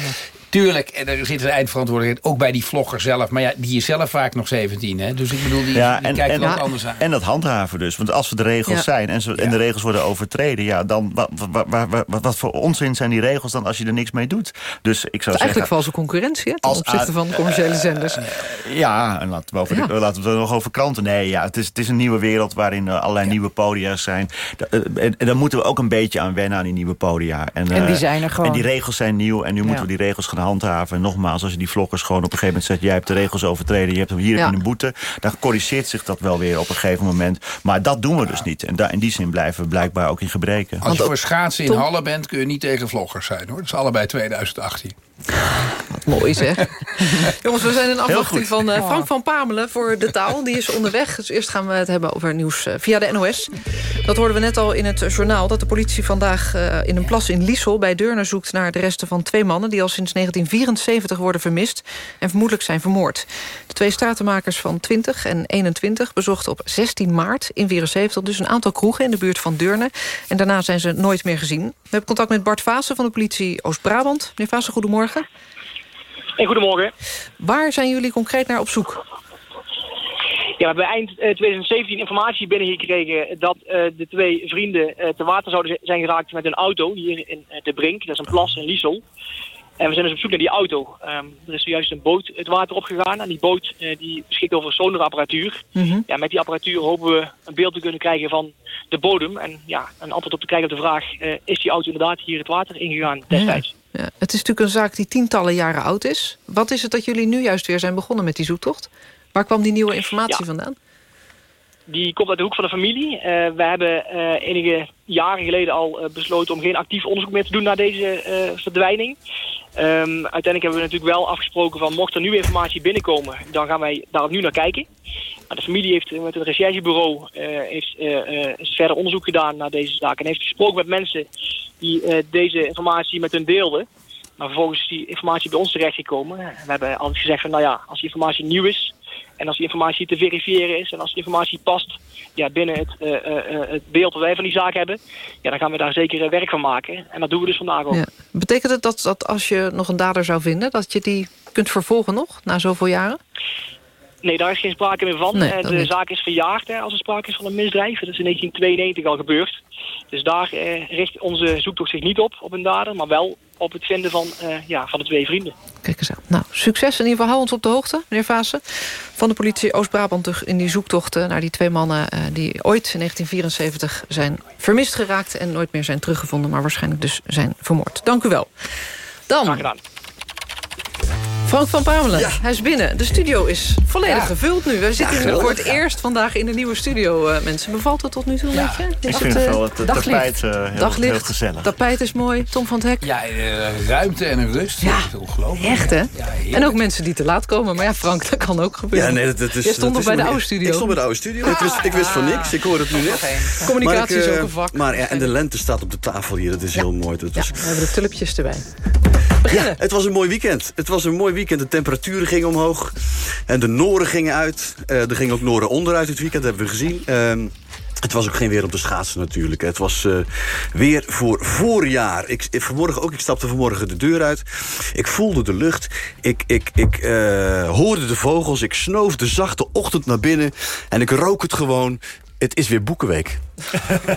tuurlijk, en er zit een eindverantwoordelijkheid. Ook bij die vlogger zelf. Maar ja, die is zelf vaak nog 17. Hè? Dus ik bedoel, die, Ja, die en, kijkt en, er ook anders aan. en dat handhaven dus. Want als we de regels Ja. zijn en, ze, en de regels worden overtreden... Ja, dan wat, wat, wat, wat, wat voor onzin zijn die regels dan als je er niks mee doet? Dus ik zou zeggen... eigenlijk valse concurrentie, hè, ten Als opzichte van commerciële zenders. Ja, en laten we, over de- laten we het nog over kranten. Nee, ja, het, is, het is een nieuwe wereld waarin eh, allerlei nieuwe podia's zijn. Da- eh, En, en daar moeten we ook een beetje aan wennen aan die nieuwe podia. En die eh, zijn er gewoon. En die regels zijn nieuw en nu moeten we die regels gaan handhaven. En nogmaals, als je die vloggers gewoon op een gegeven moment zegt... jij hebt de regels overtreden, je hebt hem hier heb Ja. je een boete... dan corrigeert zich dat wel weer op een gegeven moment. Maar dat doen we dus niet. En daar, in die zin blijven we blijkbaar ook in gebreken. Als je voor schaatsen in Tom- Halle bent, kun je niet tegen vloggers zijn. hoor. Dat is allebei 2018. Mooi zeg. Jongens, we zijn in afwachting van eh, Frank van Pamelen voor de taal. Die is onderweg. Dus eerst gaan we het hebben over nieuws eh, via de NOS. Dat hoorden we net al in het journaal. Dat de politie vandaag eh, in een plas in Liesel bij Deurne zoekt naar de resten van twee mannen... die al sinds 1974 worden vermist en vermoedelijk zijn vermoord. De twee stratenmakers van 20 en 21 bezochten op 16 maart in 74... dus een aantal kroegen in de buurt van Deurne. En daarna zijn ze nooit meer gezien. We hebben contact met Bart Vaassen van de politie Oost-Brabant. Meneer Vaassen, goedemorgen. Hey, goedemorgen. Waar zijn jullie concreet naar op zoek? Ja, we hebben eind eh, 2017 informatie binnengekregen dat eh, de twee vrienden eh, te water zouden zijn geraakt met een auto hier in eh, de Brink. Dat is een plas in Liesel. En we zijn dus op zoek naar die auto. Ehm, er is zojuist een boot het water opgegaan. En die boot eh, die beschikt over sonarapparatuur. Ja, met die apparatuur hopen we een beeld te kunnen krijgen van de bodem. En ja, een antwoord op te krijgen op de vraag... eh, is die auto inderdaad hier het water ingegaan destijds? Ja. Het is natuurlijk een zaak die tientallen jaren oud is. Wat is het dat jullie nu juist weer zijn begonnen met die zoektocht? Waar kwam die nieuwe informatie vandaan? Die komt uit de hoek van de familie. Eh, we hebben eh, enige jaren geleden al eh, besloten om geen actief onderzoek meer te doen naar deze verdwijning. Ehm, uiteindelijk hebben we natuurlijk wel afgesproken van mocht er nieuwe informatie binnenkomen, dan gaan wij daar nu naar kijken. Maar de familie heeft met het recherchebureau heeft, verder onderzoek gedaan naar deze zaak en heeft gesproken met mensen die deze informatie met hun deelden. Maar vervolgens is die informatie bij ons terechtgekomen. We hebben altijd gezegd van nou ja, als die informatie nieuw is, en als die informatie te verifiëren is en als die informatie past ja, binnen het, uh, uh, het beeld dat wij van die zaak hebben, ja, dan gaan we daar zeker werk van maken. En dat doen we dus vandaag ook. Ja. Betekent het dat, dat als je nog een dader zou vinden, dat je die kunt vervolgen nog, na zoveel jaren? Nee, daar is geen sprake meer van. Nee, de zaak is verjaagd hè, als er sprake is van een misdrijf. Dat is in 1992 al gebeurd. Dus daar eh, richt onze zoektocht zich niet op, op een dader, maar wel op het vinden van, uh, ja, van de twee vrienden. Kijk eens aan. Nou, succes in ieder geval. Hou ons op de hoogte, meneer Vaassen. Van de politie Oost-Brabant in die zoektochten naar die twee mannen... Uh, die ooit in 1974 zijn vermist geraakt... en nooit meer zijn teruggevonden, maar waarschijnlijk dus zijn vermoord. Dank u wel. Dan... Frank van Pamelen, hij is binnen. De studio is volledig gevuld nu. We zitten hier voor het eerst vandaag in de nieuwe studio. Uh, mensen, bevalt het tot nu toe een beetje? Is ik vind het, wel het tapijt uh, heel, daglicht. heel gezellig. tapijt is mooi. Tom van het Hek. Ja, uh, ruimte en een rust. Ja, dat is ongelooflijk. Echt, hè? en ook mensen die te laat komen. Maar ja, Frank, dat kan ook gebeuren. Ja, nee, dat, dat is, Je stond nog bij de oude studio. Ik stond bij de oude studio. ik, wist, ik wist van niks. Ik hoor het nu net. Communicatie is ook een vak. Maar ja, en de lente staat op de tafel hier. Dat is heel mooi. Dat was... we hebben de tulpjes erbij. Ja, het was een mooi weekend. Het was een mooi weekend. De temperaturen gingen omhoog. En de noren gingen uit. Uh, er gingen ook noren onderuit het weekend, hebben we gezien. Uh, het was ook geen weer om te schaatsen natuurlijk. Het was uh, weer voor voorjaar. Ik, vanmorgen ook, ik stapte vanmorgen de deur uit. Ik voelde de lucht. Ik, ik, ik uh, hoorde de vogels. Ik snoof de zachte ochtend naar binnen. En ik rook het gewoon. Het is weer Boekenweek.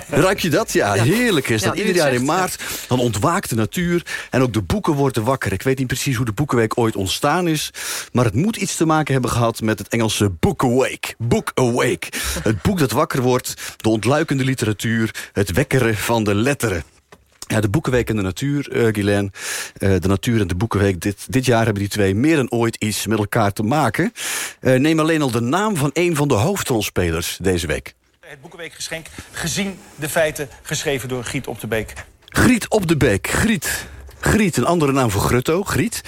Ruik je dat? Ja, heerlijk is dat. Ieder jaar in maart, dan ontwaakt de natuur... en ook de boeken worden wakker. Ik weet niet precies hoe de Boekenweek ooit ontstaan is... maar het moet iets te maken hebben gehad met het Engelse Book Awake. Book Awake. Het boek dat wakker wordt, de ontluikende literatuur... het wekkeren van de letteren. Ja, de Boekenweek en de Natuur, uh, Guylaine. Uh, de Natuur en de Boekenweek. Dit, dit jaar hebben die twee meer dan ooit iets met elkaar te maken. Uh, neem alleen al de naam van een van de hoofdrolspelers deze week het Boekenweekgeschenk... gezien de feiten geschreven door Griet op de Beek. Griet op de Beek, Griet. Griet, een andere naam voor grutto, griet.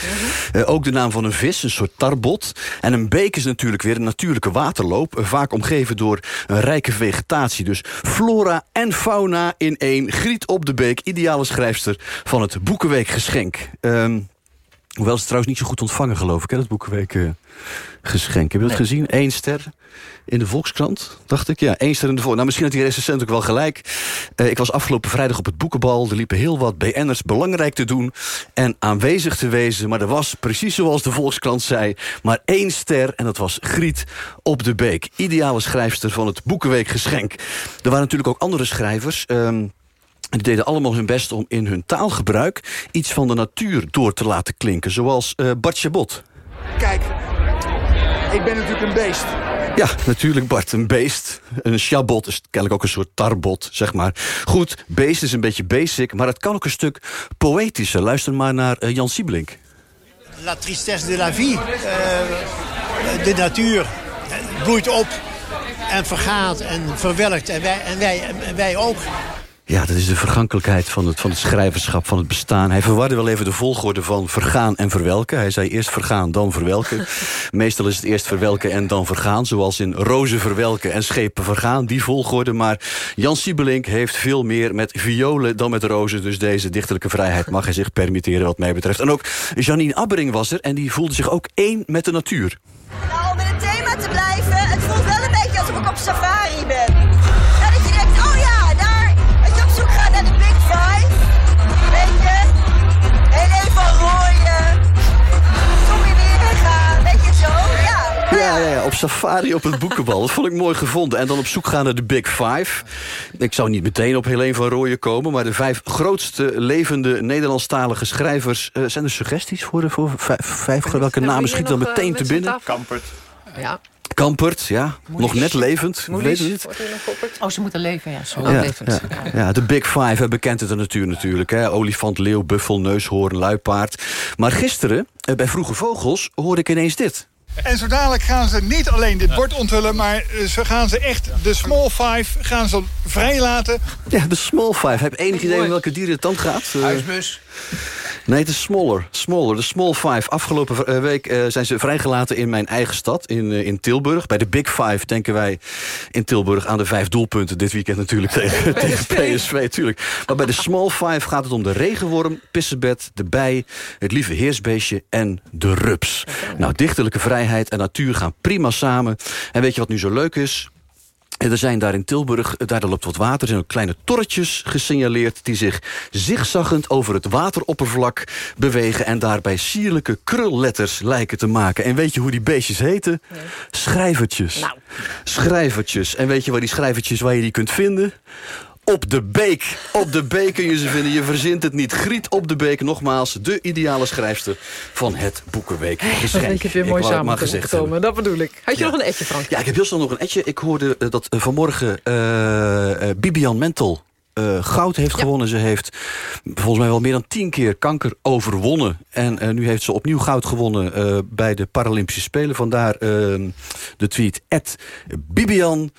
Uh, ook de naam van een vis, een soort tarbot. En een beek is natuurlijk weer een natuurlijke waterloop... Uh, vaak omgeven door een rijke vegetatie. Dus flora en fauna in één. Griet op de Beek, ideale schrijfster van het Boekenweekgeschenk. Um, hoewel ze trouwens niet zo goed ontvangen, geloof ik, hè, dat Boekenweekgeschenk. Heb je dat nee. gezien? Eén ster in de Volkskrant, dacht ik. Ja, één ster in de Volkskrant. Nou, misschien had die recensent ook wel gelijk. Uh, ik was afgelopen vrijdag op het boekenbal. Er liepen heel wat BN'ers belangrijk te doen en aanwezig te wezen. Maar er was, precies zoals de Volkskrant zei, maar één ster. En dat was Griet op de Beek. Ideale schrijfster van het Boekenweekgeschenk. Er waren natuurlijk ook andere schrijvers... Um, die deden allemaal hun best om in hun taalgebruik... iets van de natuur door te laten klinken, zoals uh, Bart Chabot. Kijk, ik ben natuurlijk een beest. Ja, natuurlijk Bart, een beest. Een chabot is kennelijk ook een soort tarbot, zeg maar. Goed, beest is een beetje basic, maar het kan ook een stuk poëtischer. Luister maar naar uh, Jan Siebelink. La tristesse de la vie. Uh, de natuur bloeit op en vergaat en verwelkt. En wij, en wij, en wij ook. Ja, dat is de vergankelijkheid van het, van het schrijverschap, van het bestaan. Hij verwarde wel even de volgorde van vergaan en verwelken. Hij zei eerst vergaan, dan verwelken. Meestal is het eerst verwelken en dan vergaan. Zoals in rozen verwelken en schepen vergaan, die volgorde. Maar Jan Siebelink heeft veel meer met violen dan met rozen. Dus deze dichterlijke vrijheid mag hij zich permitteren wat mij betreft. En ook Janine Abbering was er en die voelde zich ook één met de natuur. Nou, om in het thema te blijven, het voelt wel een beetje alsof ik op safari ben. Ja. Ja, op safari op het boekenbal. Dat vond ik mooi gevonden. En dan op zoek gaan naar de Big Five. Ik zou niet meteen op Helene van Rooyen komen... maar de vijf grootste levende Nederlandstalige schrijvers... Uh, zijn er suggesties voor, de, voor vijf, vijf welke namen schieten dan meteen te binnen? Kampert. Ja. Kampert, ja. Nog net levend. Weet je het? Oh, ze moeten leven, ja. Zo Ja, levend. ja, ja, de Big Five, bekend uit de natuur natuurlijk. Hè. Olifant, leeuw, buffel, neushoorn, luipaard. Maar gisteren, eh, bij Vroege Vogels, hoorde ik ineens dit. En zo dadelijk gaan ze niet alleen dit bord onthullen... maar eh, ze gaan ze echt de small five gaan ze vrijlaten. Ja, de Small Five. Heb je enig idee om welke dieren het dan gaat? Eh, Huisbus. Nee, het is smaller. Smaller. De Small Five. Afgelopen eh, week eh, zijn ze vrijgelaten in mijn eigen stad, in, eh, in Tilburg. Bij de Big Five denken wij in Tilburg aan de vijf doelpunten. Dit weekend natuurlijk tegen, tegen PSV. Tuurlijk. Maar bij de Small Five gaat het om de regenworm, pissebed, de bij... het lieve heersbeestje en de rups. Nou, dichterlijke vrijheid en natuur gaan prima samen. En weet je wat nu zo leuk is? Er zijn daar in Tilburg, eh, daar loopt wat water... er zijn ook kleine torretjes gesignaleerd... die zich zigzaggend over het wateroppervlak bewegen... en daarbij sierlijke krulletters lijken te maken. En weet je hoe die beestjes heten? Schrijvertjes. Nou. Schrijvertjes. En weet je waar die schrijvertjes waar je die kunt vinden? Op de beek. Op de beek kun je ze vinden. Je verzint het niet. Griet op de beek. Nogmaals, de ideale schrijfster van het Boekenweek. Denk ik weer Ik mooi samen gezegd komen. Dat bedoel ik. Had je Ja. nog een etje, Frank? ja, ik heb heel snel nog een etje. Ik hoorde eh, dat eh, vanmorgen eh, Bibian Mentel eh, goud heeft gewonnen. Ze heeft volgens mij wel meer dan tien keer kanker overwonnen. En eh, nu heeft ze opnieuw goud gewonnen eh, bij de Paralympische Spelen. Vandaar eh, de tweet. Ed Bibian,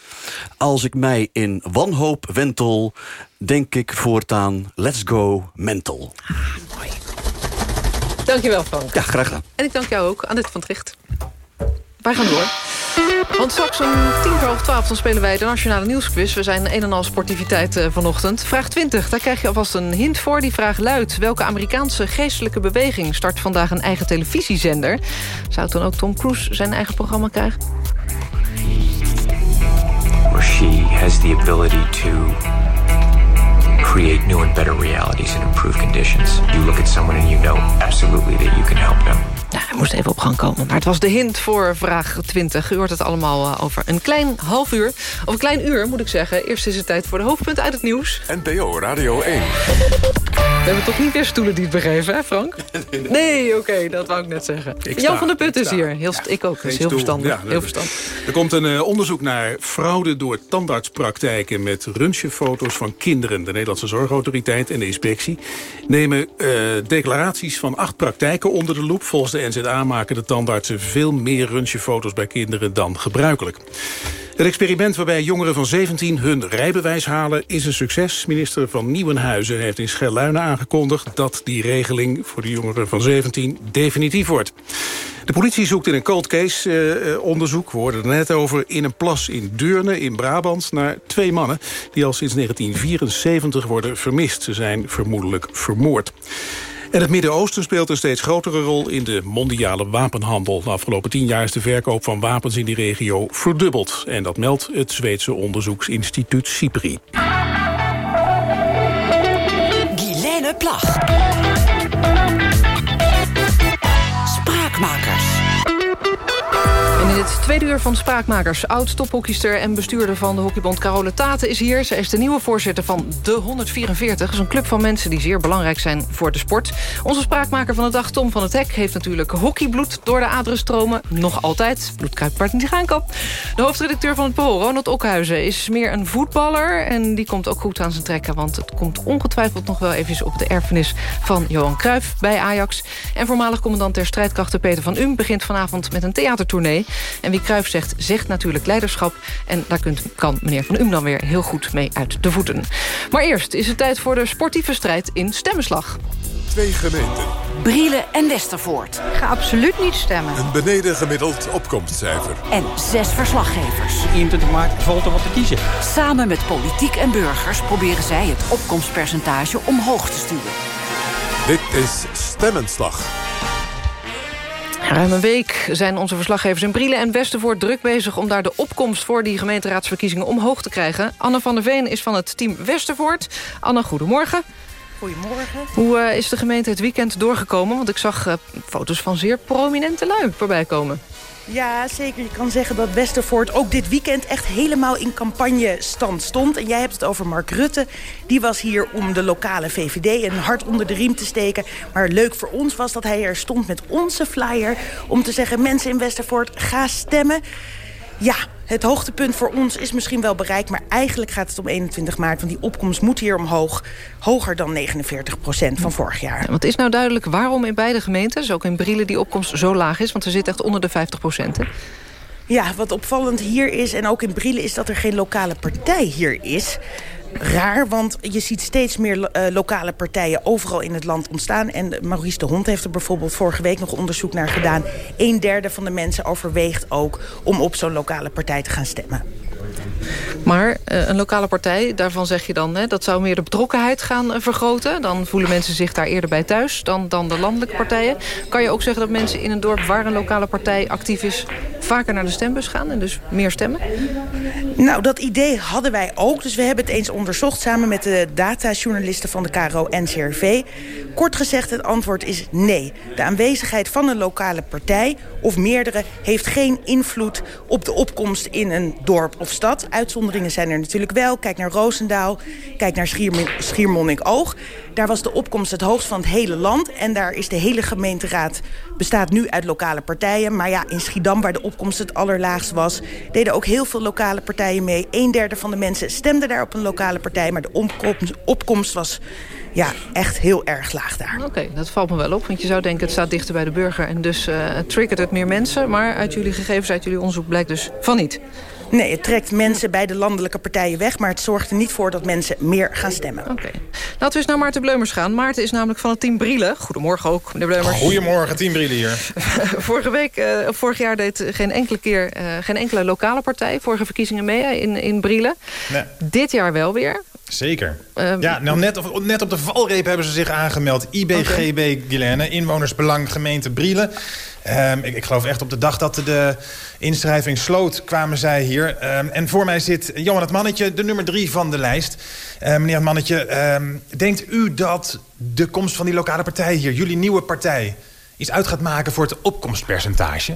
als ik mij in wanhoop wentel... denk ik voortaan let's go mental. Dankjewel, Frank. Ja, graag gedaan. En ik dank jou ook, Annette van Tricht. Wij gaan door. Want straks om tien voor half twaalf dan spelen wij de Nationale Nieuwsquiz. We zijn een en al sportiviteit eh, vanochtend. Vraag 20, daar krijg je alvast een hint voor. Die vraag luidt, welke Amerikaanse geestelijke beweging... start vandaag een eigen televisiezender? Zou dan ook Tom Cruise zijn eigen programma krijgen? where she has the ability to create new and better realities and improve conditions. You look at someone and you know absolutely that you can help them. Ja, hij moest even op gang komen. Maar het was de hint voor vraag 20. U hoort het allemaal eh, over een klein half uur. Of een klein uur, moet ik zeggen. Eerst is het tijd voor de hoofdpunten uit het nieuws. NPO Radio 1. We hebben toch niet weer stoelen die het begeven, hè Frank? Nee, oké, dat wou ik net zeggen. Ik Jan sta, van der Put is sta. hier. Heel, ik ook, dus heel verstandig. Ja, heel verstandig. Er komt een eh, onderzoek naar fraude door tandartspraktijken... met röntgenfoto's van kinderen. De Nederlandse Zorgautoriteit en de inspectie... nemen eh, declaraties van acht praktijken onder de loep. Volgens de NZA maken de tandartsen veel meer röntgenfoto's bij kinderen dan gebruikelijk. Het experiment waarbij jongeren van 17 hun rijbewijs halen is een succes. Minister van Nieuwenhuizen heeft in Schelluinen aangekondigd... dat die regeling voor de jongeren van 17 definitief wordt. De politie zoekt in een cold case eh, eh, onderzoek, we hoorden er net over... in een plas in Deurne in Brabant naar twee mannen... die al sinds 1974 worden vermist. Ze zijn vermoedelijk vermoord. En het Midden-Oosten speelt een steeds grotere rol in de mondiale wapenhandel. De afgelopen tien jaar is de verkoop van wapens in die regio verdubbeld. En dat meldt het Zweedse onderzoeksinstituut SIPRI. Guilaine Plag. Het tweede uur van Spraakmakers... oud-tophockeyster en bestuurder van de hockeybond Carole Taten is hier. Zij is de nieuwe voorzitter van De 144. Dat is een club van mensen die zeer belangrijk zijn voor de sport. Onze spraakmaker van de dag, Tom van het Hek... heeft natuurlijk hockeybloed door de aderen stromen. Nog altijd. Bloedkruidpart gaan kop. De hoofdredacteur van het Parool, Ronald Okhuizen... is meer een voetballer en die komt ook goed aan zijn trekken... want het komt ongetwijfeld nog wel even op de erfenis van Johan Cruijff bij Ajax. En voormalig commandant der strijdkrachten Peter van Um... begint vanavond met een theatertournee. En wie Cruijff zegt, zegt natuurlijk leiderschap. En daar kunt, kan meneer Van Um dan weer heel goed mee uit de voeten. Maar eerst is het tijd voor de sportieve strijd in Stemmenslag. Twee gemeenten. Brielen en Westervoort. Ga absoluut niet stemmen. Een beneden gemiddeld opkomstcijfer. En zes verslaggevers. 21 maart valt er wat te kiezen. Samen met politiek en burgers proberen zij het opkomstpercentage omhoog te sturen. Dit is Stemmenslag. Ruim een week zijn onze verslaggevers in Brielen en Westervoort druk bezig... om daar de opkomst voor die gemeenteraadsverkiezingen omhoog te krijgen. Anne van der Veen is van het team Westervoort. Anne, goedemorgen. Goedemorgen. Hoe eh, is de gemeente het weekend doorgekomen? Want ik zag eh, foto's van zeer prominente lui voorbij komen. Ja, zeker. Je kan zeggen dat Westervoort ook dit weekend echt helemaal in campagnestand stond. En jij hebt het over Mark Rutte. Die was hier om de lokale VVD een hart onder de riem te steken. Maar leuk voor ons was dat hij er stond met onze flyer... om te zeggen, mensen in Westervoort, ga stemmen. Ja, het hoogtepunt voor ons is misschien wel bereikt... maar eigenlijk gaat het om 21 maart, want die opkomst moet hier omhoog. Hoger dan 49 procent van vorig jaar. Ja, want is nou duidelijk waarom in beide gemeentes... ook in Brielen die opkomst zo laag is? Want ze zit echt onder de 50 procent, Ja, wat opvallend hier is, en ook in Brielen... is dat er geen lokale partij hier is raar, want je ziet steeds meer uh, lokale partijen overal in het land ontstaan. En Maurice de Hond heeft er bijvoorbeeld vorige week nog onderzoek naar gedaan. Een derde van de mensen overweegt ook om op zo'n lokale partij te gaan stemmen. Maar uh, een lokale partij, daarvan zeg je dan... Hè, dat zou meer de betrokkenheid gaan uh, vergroten. Dan voelen mensen zich daar eerder bij thuis dan, dan de landelijke partijen. Kan je ook zeggen dat mensen in een dorp waar een lokale partij actief is... vaker naar de stembus gaan en dus meer stemmen? Nou, dat idee hadden wij ook. Dus we hebben het eens onderzocht samen met de datajournalisten van de KRO-NCRV. Kort gezegd, het antwoord is nee. De aanwezigheid van een lokale partij of meerdere... heeft geen invloed op de opkomst in een dorp of Uitzonderingen zijn er natuurlijk wel. Kijk naar Roosendaal, kijk naar Schiermonnikoog. Daar was de opkomst het hoogst van het hele land. En daar is de hele gemeenteraad bestaat nu uit lokale partijen. Maar ja, in Schiedam, waar de opkomst het allerlaagst was... deden ook heel veel lokale partijen mee. Een derde van de mensen stemde daar op een lokale partij. Maar de opkomst, opkomst was ja, echt heel erg laag daar. Oké, dat valt me wel op. Want je zou denken, het staat dichter bij de burger... en dus uh, triggert het meer mensen. Maar uit jullie gegevens, uit jullie onderzoek blijkt dus van niet. Nee, het trekt mensen bij de landelijke partijen weg... maar het zorgt er niet voor dat mensen meer gaan stemmen. Oké. Laten we eens naar Maarten Bleumers gaan. Maarten is namelijk van het team Brielen. Goedemorgen ook, meneer Bleumers. Goedemorgen, team Brielen hier. Vorige week, uh, vorig jaar deed geen enkele keer... Uh, geen enkele lokale partij vorige verkiezingen mee in, in Brielen. Nee. Dit jaar wel weer. Zeker. Uh, ja, nou net, op, net op de valreep hebben ze zich aangemeld. IBGB okay. Guilaine, Inwonersbelang Gemeente Brielen. Um, ik, ik, geloof echt op de dag dat de inschrijving sloot kwamen zij hier. Um, en voor mij zit Johan het Mannetje, de nummer drie van de lijst. Uh, meneer het Mannetje, um, denkt u dat de komst van die lokale partij hier... jullie nieuwe partij, iets uit gaat maken voor het opkomstpercentage?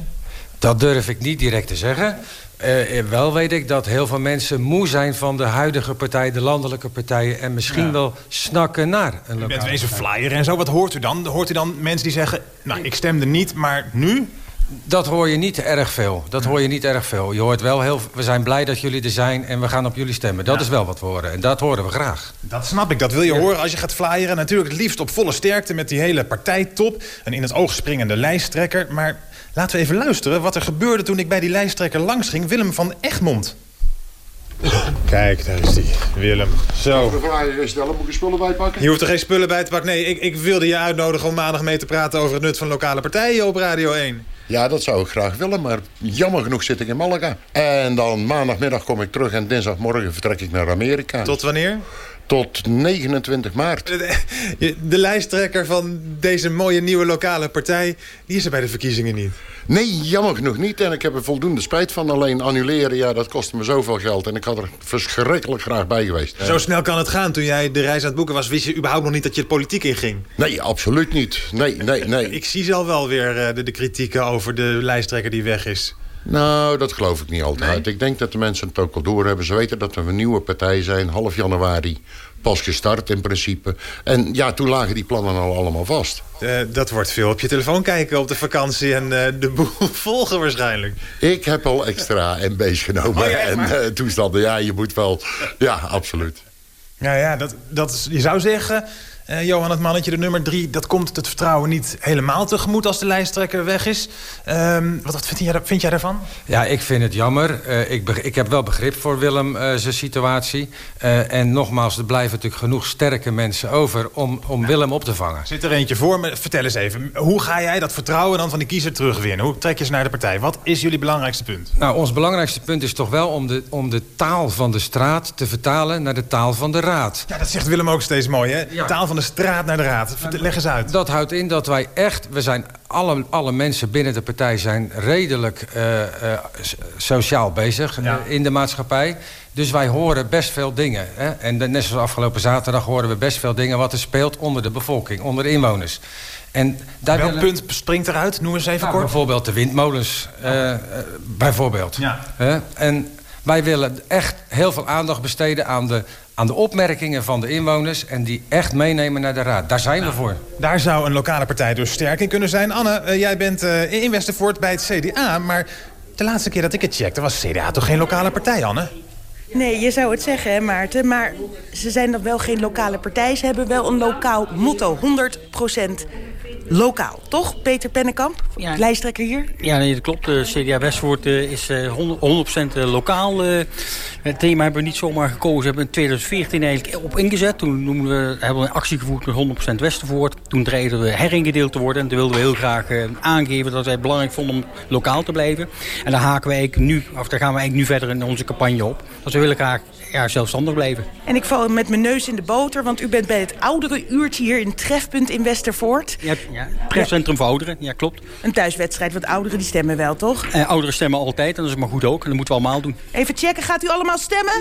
Dat durf ik niet direct te zeggen. Uh, wel weet ik dat heel veel mensen moe zijn van de huidige partij, de landelijke partijen... en misschien ja. wel snakken naar een lokale U bent wezen flyer en zo. Wat hoort u dan? Hoort u dan mensen die zeggen, nou, ik stemde niet, maar nu? Dat hoor je niet erg veel. Dat hoor je niet erg veel. Je hoort wel heel... We zijn blij dat jullie er zijn en we gaan op jullie stemmen. Dat ja. is wel wat we horen. En dat horen we graag. Dat snap ik. Dat wil je ja. horen als je gaat flyeren. Natuurlijk het liefst op volle sterkte met die hele partijtop. Een in het oog springende lijsttrekker. Maar laten we even luisteren wat er gebeurde toen ik bij die lijsttrekker langs ging. Willem van Egmond. Kijk, daar is die, Willem. Zo. De vraag stellen, moet je spullen bij pakken? Je hoeft er geen spullen bij te pakken. Nee, ik, ik wilde je uitnodigen om maandag mee te praten over het nut van lokale partijen op Radio 1. Ja, dat zou ik graag willen, maar jammer genoeg zit ik in Malaga. En dan maandagmiddag kom ik terug en dinsdagmorgen vertrek ik naar Amerika. Tot wanneer? Tot 29 maart. De, de lijsttrekker van deze mooie nieuwe lokale partij... die is er bij de verkiezingen niet. Nee, jammer genoeg niet. En ik heb er voldoende spijt van. Alleen annuleren, ja, dat kostte me zoveel geld. En ik had er verschrikkelijk graag bij geweest. Zo snel kan het gaan. Toen jij de reis aan het boeken was... wist je überhaupt nog niet dat je de politiek inging? Nee, absoluut niet. Nee, nee, nee. Ik zie zelf wel weer de, de kritieken over de lijsttrekker die weg is. Nou, dat geloof ik niet altijd. Nee. Ik denk dat de mensen het ook al doorhebben. Ze weten dat we een nieuwe partij zijn. Half januari pas gestart in principe. En ja, toen lagen die plannen al allemaal vast. Uh, dat wordt veel op je telefoon kijken op de vakantie en uh, de boel volgen waarschijnlijk. Ik heb al extra MB's genomen oh, ja, en uh, toestanden. Ja, je moet wel... Ja, absoluut. Ja, ja dat, dat is, je zou zeggen... Uh, Johan, het mannetje, de nummer drie... dat komt het vertrouwen niet helemaal tegemoet als de lijsttrekker weg is. Um, wat, wat vind, jij, vind jij daarvan? Ja, ik vind het jammer. Uh, ik, ik heb wel begrip voor Willem uh, zijn situatie. en nogmaals, er blijven natuurlijk genoeg sterke mensen over... om, om Willem op te vangen. Zit er eentje voor me? Vertel eens even. Hoe ga jij dat vertrouwen dan van die kiezer terugwinnen? Hoe trek je ze naar de partij? Wat is jullie belangrijkste punt? Nou, ons belangrijkste punt is toch wel om de, om de taal van de straat... te vertalen naar de taal van de raad. Ja, dat zegt Willem ook steeds mooi, hè? Ja. Taal van de straat naar de raad. Leg eens uit. Dat houdt in dat wij echt... We zijn alle, alle mensen binnen de partij zijn redelijk uh, uh, sociaal bezig ja. uh, in de maatschappij. Dus wij horen best veel dingen. Hè? En de, net zoals afgelopen zaterdag horen we best veel dingen... wat er speelt onder de bevolking, onder de inwoners. En daar Welk willen... punt springt eruit? Noem eens even nou, kort. Bijvoorbeeld de windmolens. Ja. bijvoorbeeld. Ja. en wij willen echt heel veel aandacht besteden aan de, aan de opmerkingen van de inwoners... en die echt meenemen naar de raad. Daar zijn nou, we voor. Daar zou een lokale partij dus sterk in kunnen zijn. Anne, uh, jij bent uh, in Westervoort bij het CDA, maar De laatste keer dat ik het checkte was CDA toch geen lokale partij, Anne? Nee, je zou het zeggen, hè, Maarten. Maar ze zijn dan wel geen lokale partij. Ze hebben wel een lokaal motto. 100% lokaal. Toch, Peter Pennekamp? Ja. Lijsttrekker hier? Ja, nee, dat klopt. De CDA Westvoort eh, is eh, 100%, 100% lokaal. eh. het thema hebben we niet zomaar gekozen. We hebben in 2014 eigenlijk op ingezet. Toen noemden we, hebben we een actie gevoerd met 100% Westervoort. Toen dreigden we heringedeeld te worden. En toen wilden we heel graag eh, aangeven dat wij het belangrijk vonden om lokaal te blijven. En daar haken we eigenlijk nu, of daar gaan we eigenlijk nu verder in onze campagne op. Dus we willen graag ja, zelfstandig blijven. En ik val met mijn neus in de boter, want u bent bij het oudere uurtje hier in Trefpunt in Westervoort. Ja, ja, trefcentrum voor ouderen, ja klopt. Een thuiswedstrijd, want ouderen die stemmen wel, toch? Eh, ouderen stemmen altijd en dat is maar goed ook. En dat moeten we allemaal doen. Even checken, gaat u allemaal stemmen?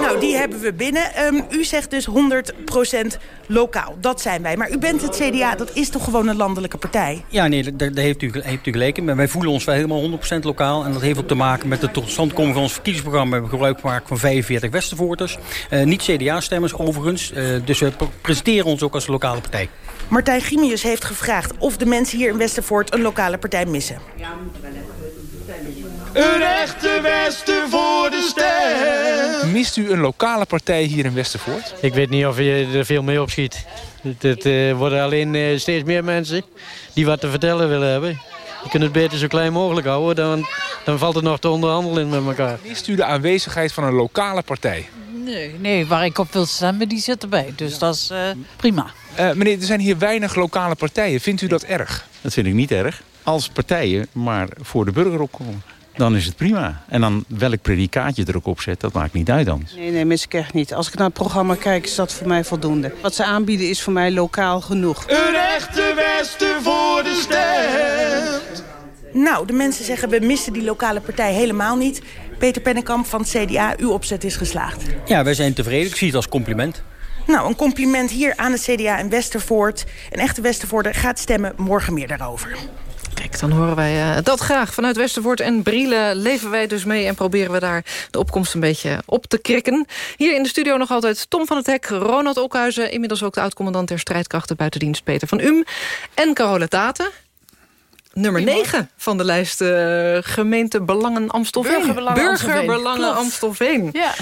Nou, die hebben we binnen. Ehm, u zegt dus 100% lokaal. Dat zijn wij. Maar u bent het CDA, dat is toch gewoon een landelijke partij? Ja, nee, daar, daar heeft, u, heeft u gelijk in. Maar wij voelen ons wel helemaal 100% lokaal. En dat heeft ook te maken met de totstandkoming van ons verkiezingsprogramma. We hebben gebruik gemaakt van 45 Westervoorters. Eh, niet CDA-stemmers overigens. Eh, dus we pre- presenteren ons ook als lokale partij. Martijn Grimius heeft gevraagd of de mensen hier in Westervoort een lokale partij missen. Een echte Westen voor de stem. Mist u een lokale partij hier in Westervoort? Ik weet niet of je er veel mee opschiet. Het, het eh, worden alleen eh, steeds meer mensen die wat te vertellen willen hebben. Je kunt het beter zo klein mogelijk houden, dan, dan valt het nog te onderhandelen met elkaar. Mist u de aanwezigheid van een lokale partij? Nee, nee, waar ik op wil stemmen, die zit erbij. Dus dat is eh, prima. Eh, meneer, er zijn hier weinig lokale partijen. Vindt u dat erg? Dat vind ik niet erg. Als partijen maar voor de burger opkomen. Dan is het prima. En dan welk predicaat je er ook op zet, dat maakt niet uit dan. Nee, nee, mis ik echt niet. Als ik naar het programma kijk, is dat voor mij voldoende. Wat ze aanbieden is voor mij lokaal genoeg. Een echte Westen voor de stem. Nou, de mensen zeggen we missen die lokale partij helemaal niet. Peter Pennekamp van het CDA, uw opzet is geslaagd. Ja, wij zijn tevreden. Ik zie het als compliment. Nou, een compliment hier aan het CDA in Westervoort. Een echte Westervoorter gaat stemmen, morgen meer daarover. Kijk, dan horen wij eh, dat graag. Vanuit Westervoort en Brielen leven wij dus mee... en proberen we daar de opkomst een beetje op te krikken. Hier in de studio nog altijd Tom van het Hek, Ronald Okhuizen... inmiddels ook de oud-commandant der strijdkrachten buitendienst Peter van Um... en Carole Taten. Nummer 9 van de lijst uh, gemeente Belangen Amstelveen. Burgerbelangen Burgerbelangen. Amstelveen. Ja.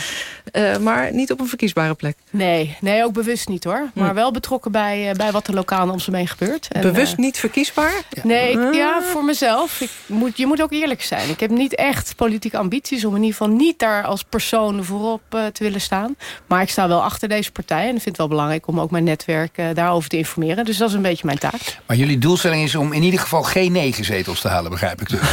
Uh, maar niet op een verkiesbare plek. Nee, nee ook bewust niet hoor. Maar Hm. wel betrokken bij, uh, bij wat er lokaal in Amstelveen gebeurt. En, Bewust uh, niet verkiesbaar? Nee, ik, ja, voor mezelf. Ik moet, je moet ook eerlijk zijn. Ik heb niet echt politieke ambities om in ieder geval niet daar als persoon voorop uh, te willen staan. Maar ik sta wel achter deze partij. En ik vind het wel belangrijk om ook mijn netwerk uh, daarover te informeren. Dus dat is een beetje mijn taak. Maar jullie doelstelling is om in ieder geval geen negen zetels te halen, begrijp ik dus.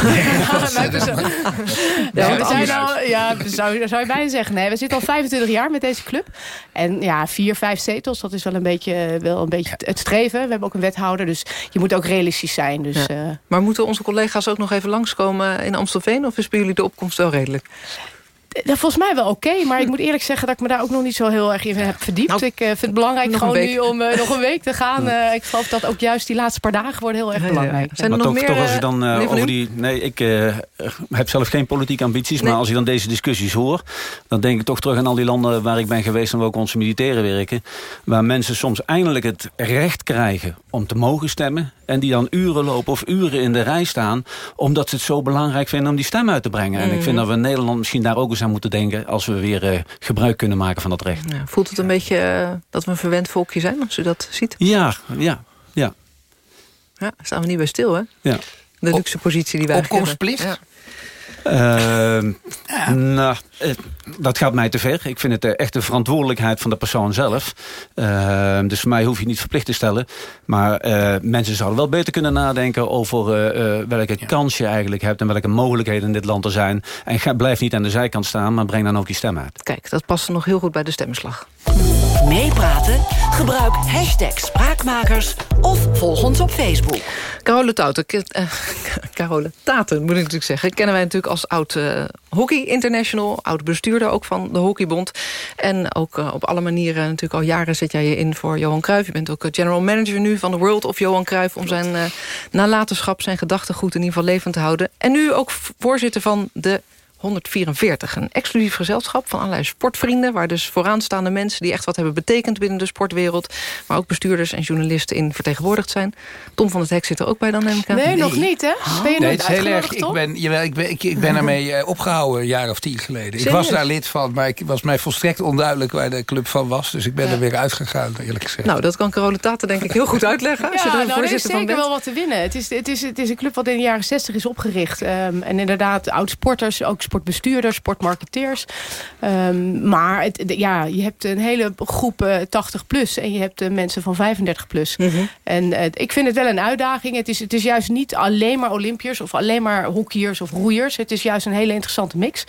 ja, we zijn al, ja, zou, zou je bijna zeggen. Nee, we zitten al 25 jaar met deze club. En ja, vier, vijf zetels, dat is wel een beetje, wel een beetje het streven. We hebben ook een wethouder, dus je moet ook realistisch zijn. Dus, ja. uh, maar moeten onze collega's ook nog even langskomen in Amstelveen? Of is bij jullie de opkomst wel redelijk? Ja, volgens mij wel oké, okay, maar ik moet eerlijk zeggen dat ik me daar ook nog niet zo heel erg in heb verdiept. Nou, ik uh, vind het belangrijk gewoon nu om uh, nog een week te gaan. Uh, ik geloof dat ook juist die laatste paar dagen worden heel erg belangrijk. Ja, Zijn er maar nog toch, meer, toch als je dan over die... Nee, ik heb zelf geen politieke ambities, nee. maar als je dan deze discussies hoor... dan denk ik toch terug aan al die landen waar ik ben geweest... en waar ook onze militairen werken... waar mensen soms eindelijk het recht krijgen om te mogen stemmen... en die dan uren lopen of uren in de rij staan... omdat ze het zo belangrijk vinden om die stem uit te brengen. Mm -hmm. En ik vind dat we in Nederland misschien daar ook eens aan moeten denken... als we weer uh, gebruik kunnen maken van dat recht. Ja, voelt het een beetje uh, dat we een verwend volkje zijn, als u dat ziet? Ja, ja, ja. Ja, staan we niet bij stil, hè? Ja. De luxe positie die wij Opkomstplicht? Ja. Ja. Nou, dat gaat mij te ver. Ik vind het echt de verantwoordelijkheid van de persoon zelf. Uh, dus voor mij hoef je niet verplicht te stellen. Maar uh, mensen zouden wel beter kunnen nadenken over welke ja. kans je eigenlijk hebt... en welke mogelijkheden in dit land er zijn. En ga, blijf niet aan de zijkant staan, maar breng dan ook je stem uit. Kijk, dat past nog heel goed bij de stemmenslag. Meepraten? Gebruik hashtag Spraakmakers of volg ons op Facebook. Carole Tauten, uh, Carole Taten moet ik natuurlijk zeggen... kennen wij natuurlijk als oud uh, hockey international... oud bestuurder ook van de Hockeybond. En ook uh, op alle manieren, natuurlijk al jaren zet jij je in voor Johan Cruijff. Je bent ook general manager nu van de World of Johan Cruijff... om zijn nalatenschap, zijn gedachtegoed in ieder geval levend te houden. En nu ook voorzitter van de 144. Een exclusief gezelschap van allerlei sportvrienden... waar dus vooraanstaande mensen die echt wat hebben betekend binnen de sportwereld... maar ook bestuurders en journalisten in vertegenwoordigd zijn. Tom van het Hek zit er ook bij dan, neem ik aan. Nee, nog niet, hè? Ben je nee, het is heel erg. Ik ben, jawel, ik ben, ik, ik ben ermee eh, opgehouden een jaar of tien geleden. Ik was daar lid van, maar ik was mij volstrekt onduidelijk waar de club van was. Dus ik ben Ja. er weer uitgegaan, eerlijk gezegd. Nou, dat kan Carola Taten denk ik heel goed uitleggen. als je Ja, er nou, er is zeker bent. wel wat te winnen. Het is, het, is, het is een club wat in de jaren 60 is opgericht. Ehm, en inderdaad, oud-sporters, ook sportbestuurders, sportmarketeers. Ehm, maar het, ja, je hebt een hele groep eh, 80 plus en je hebt eh, mensen van 35 plus. En eh, ik vind het wel een uitdaging. Het is, het is juist niet alleen maar Olympiërs of alleen maar hockeyers of roeiers. Het is juist een hele interessante mix.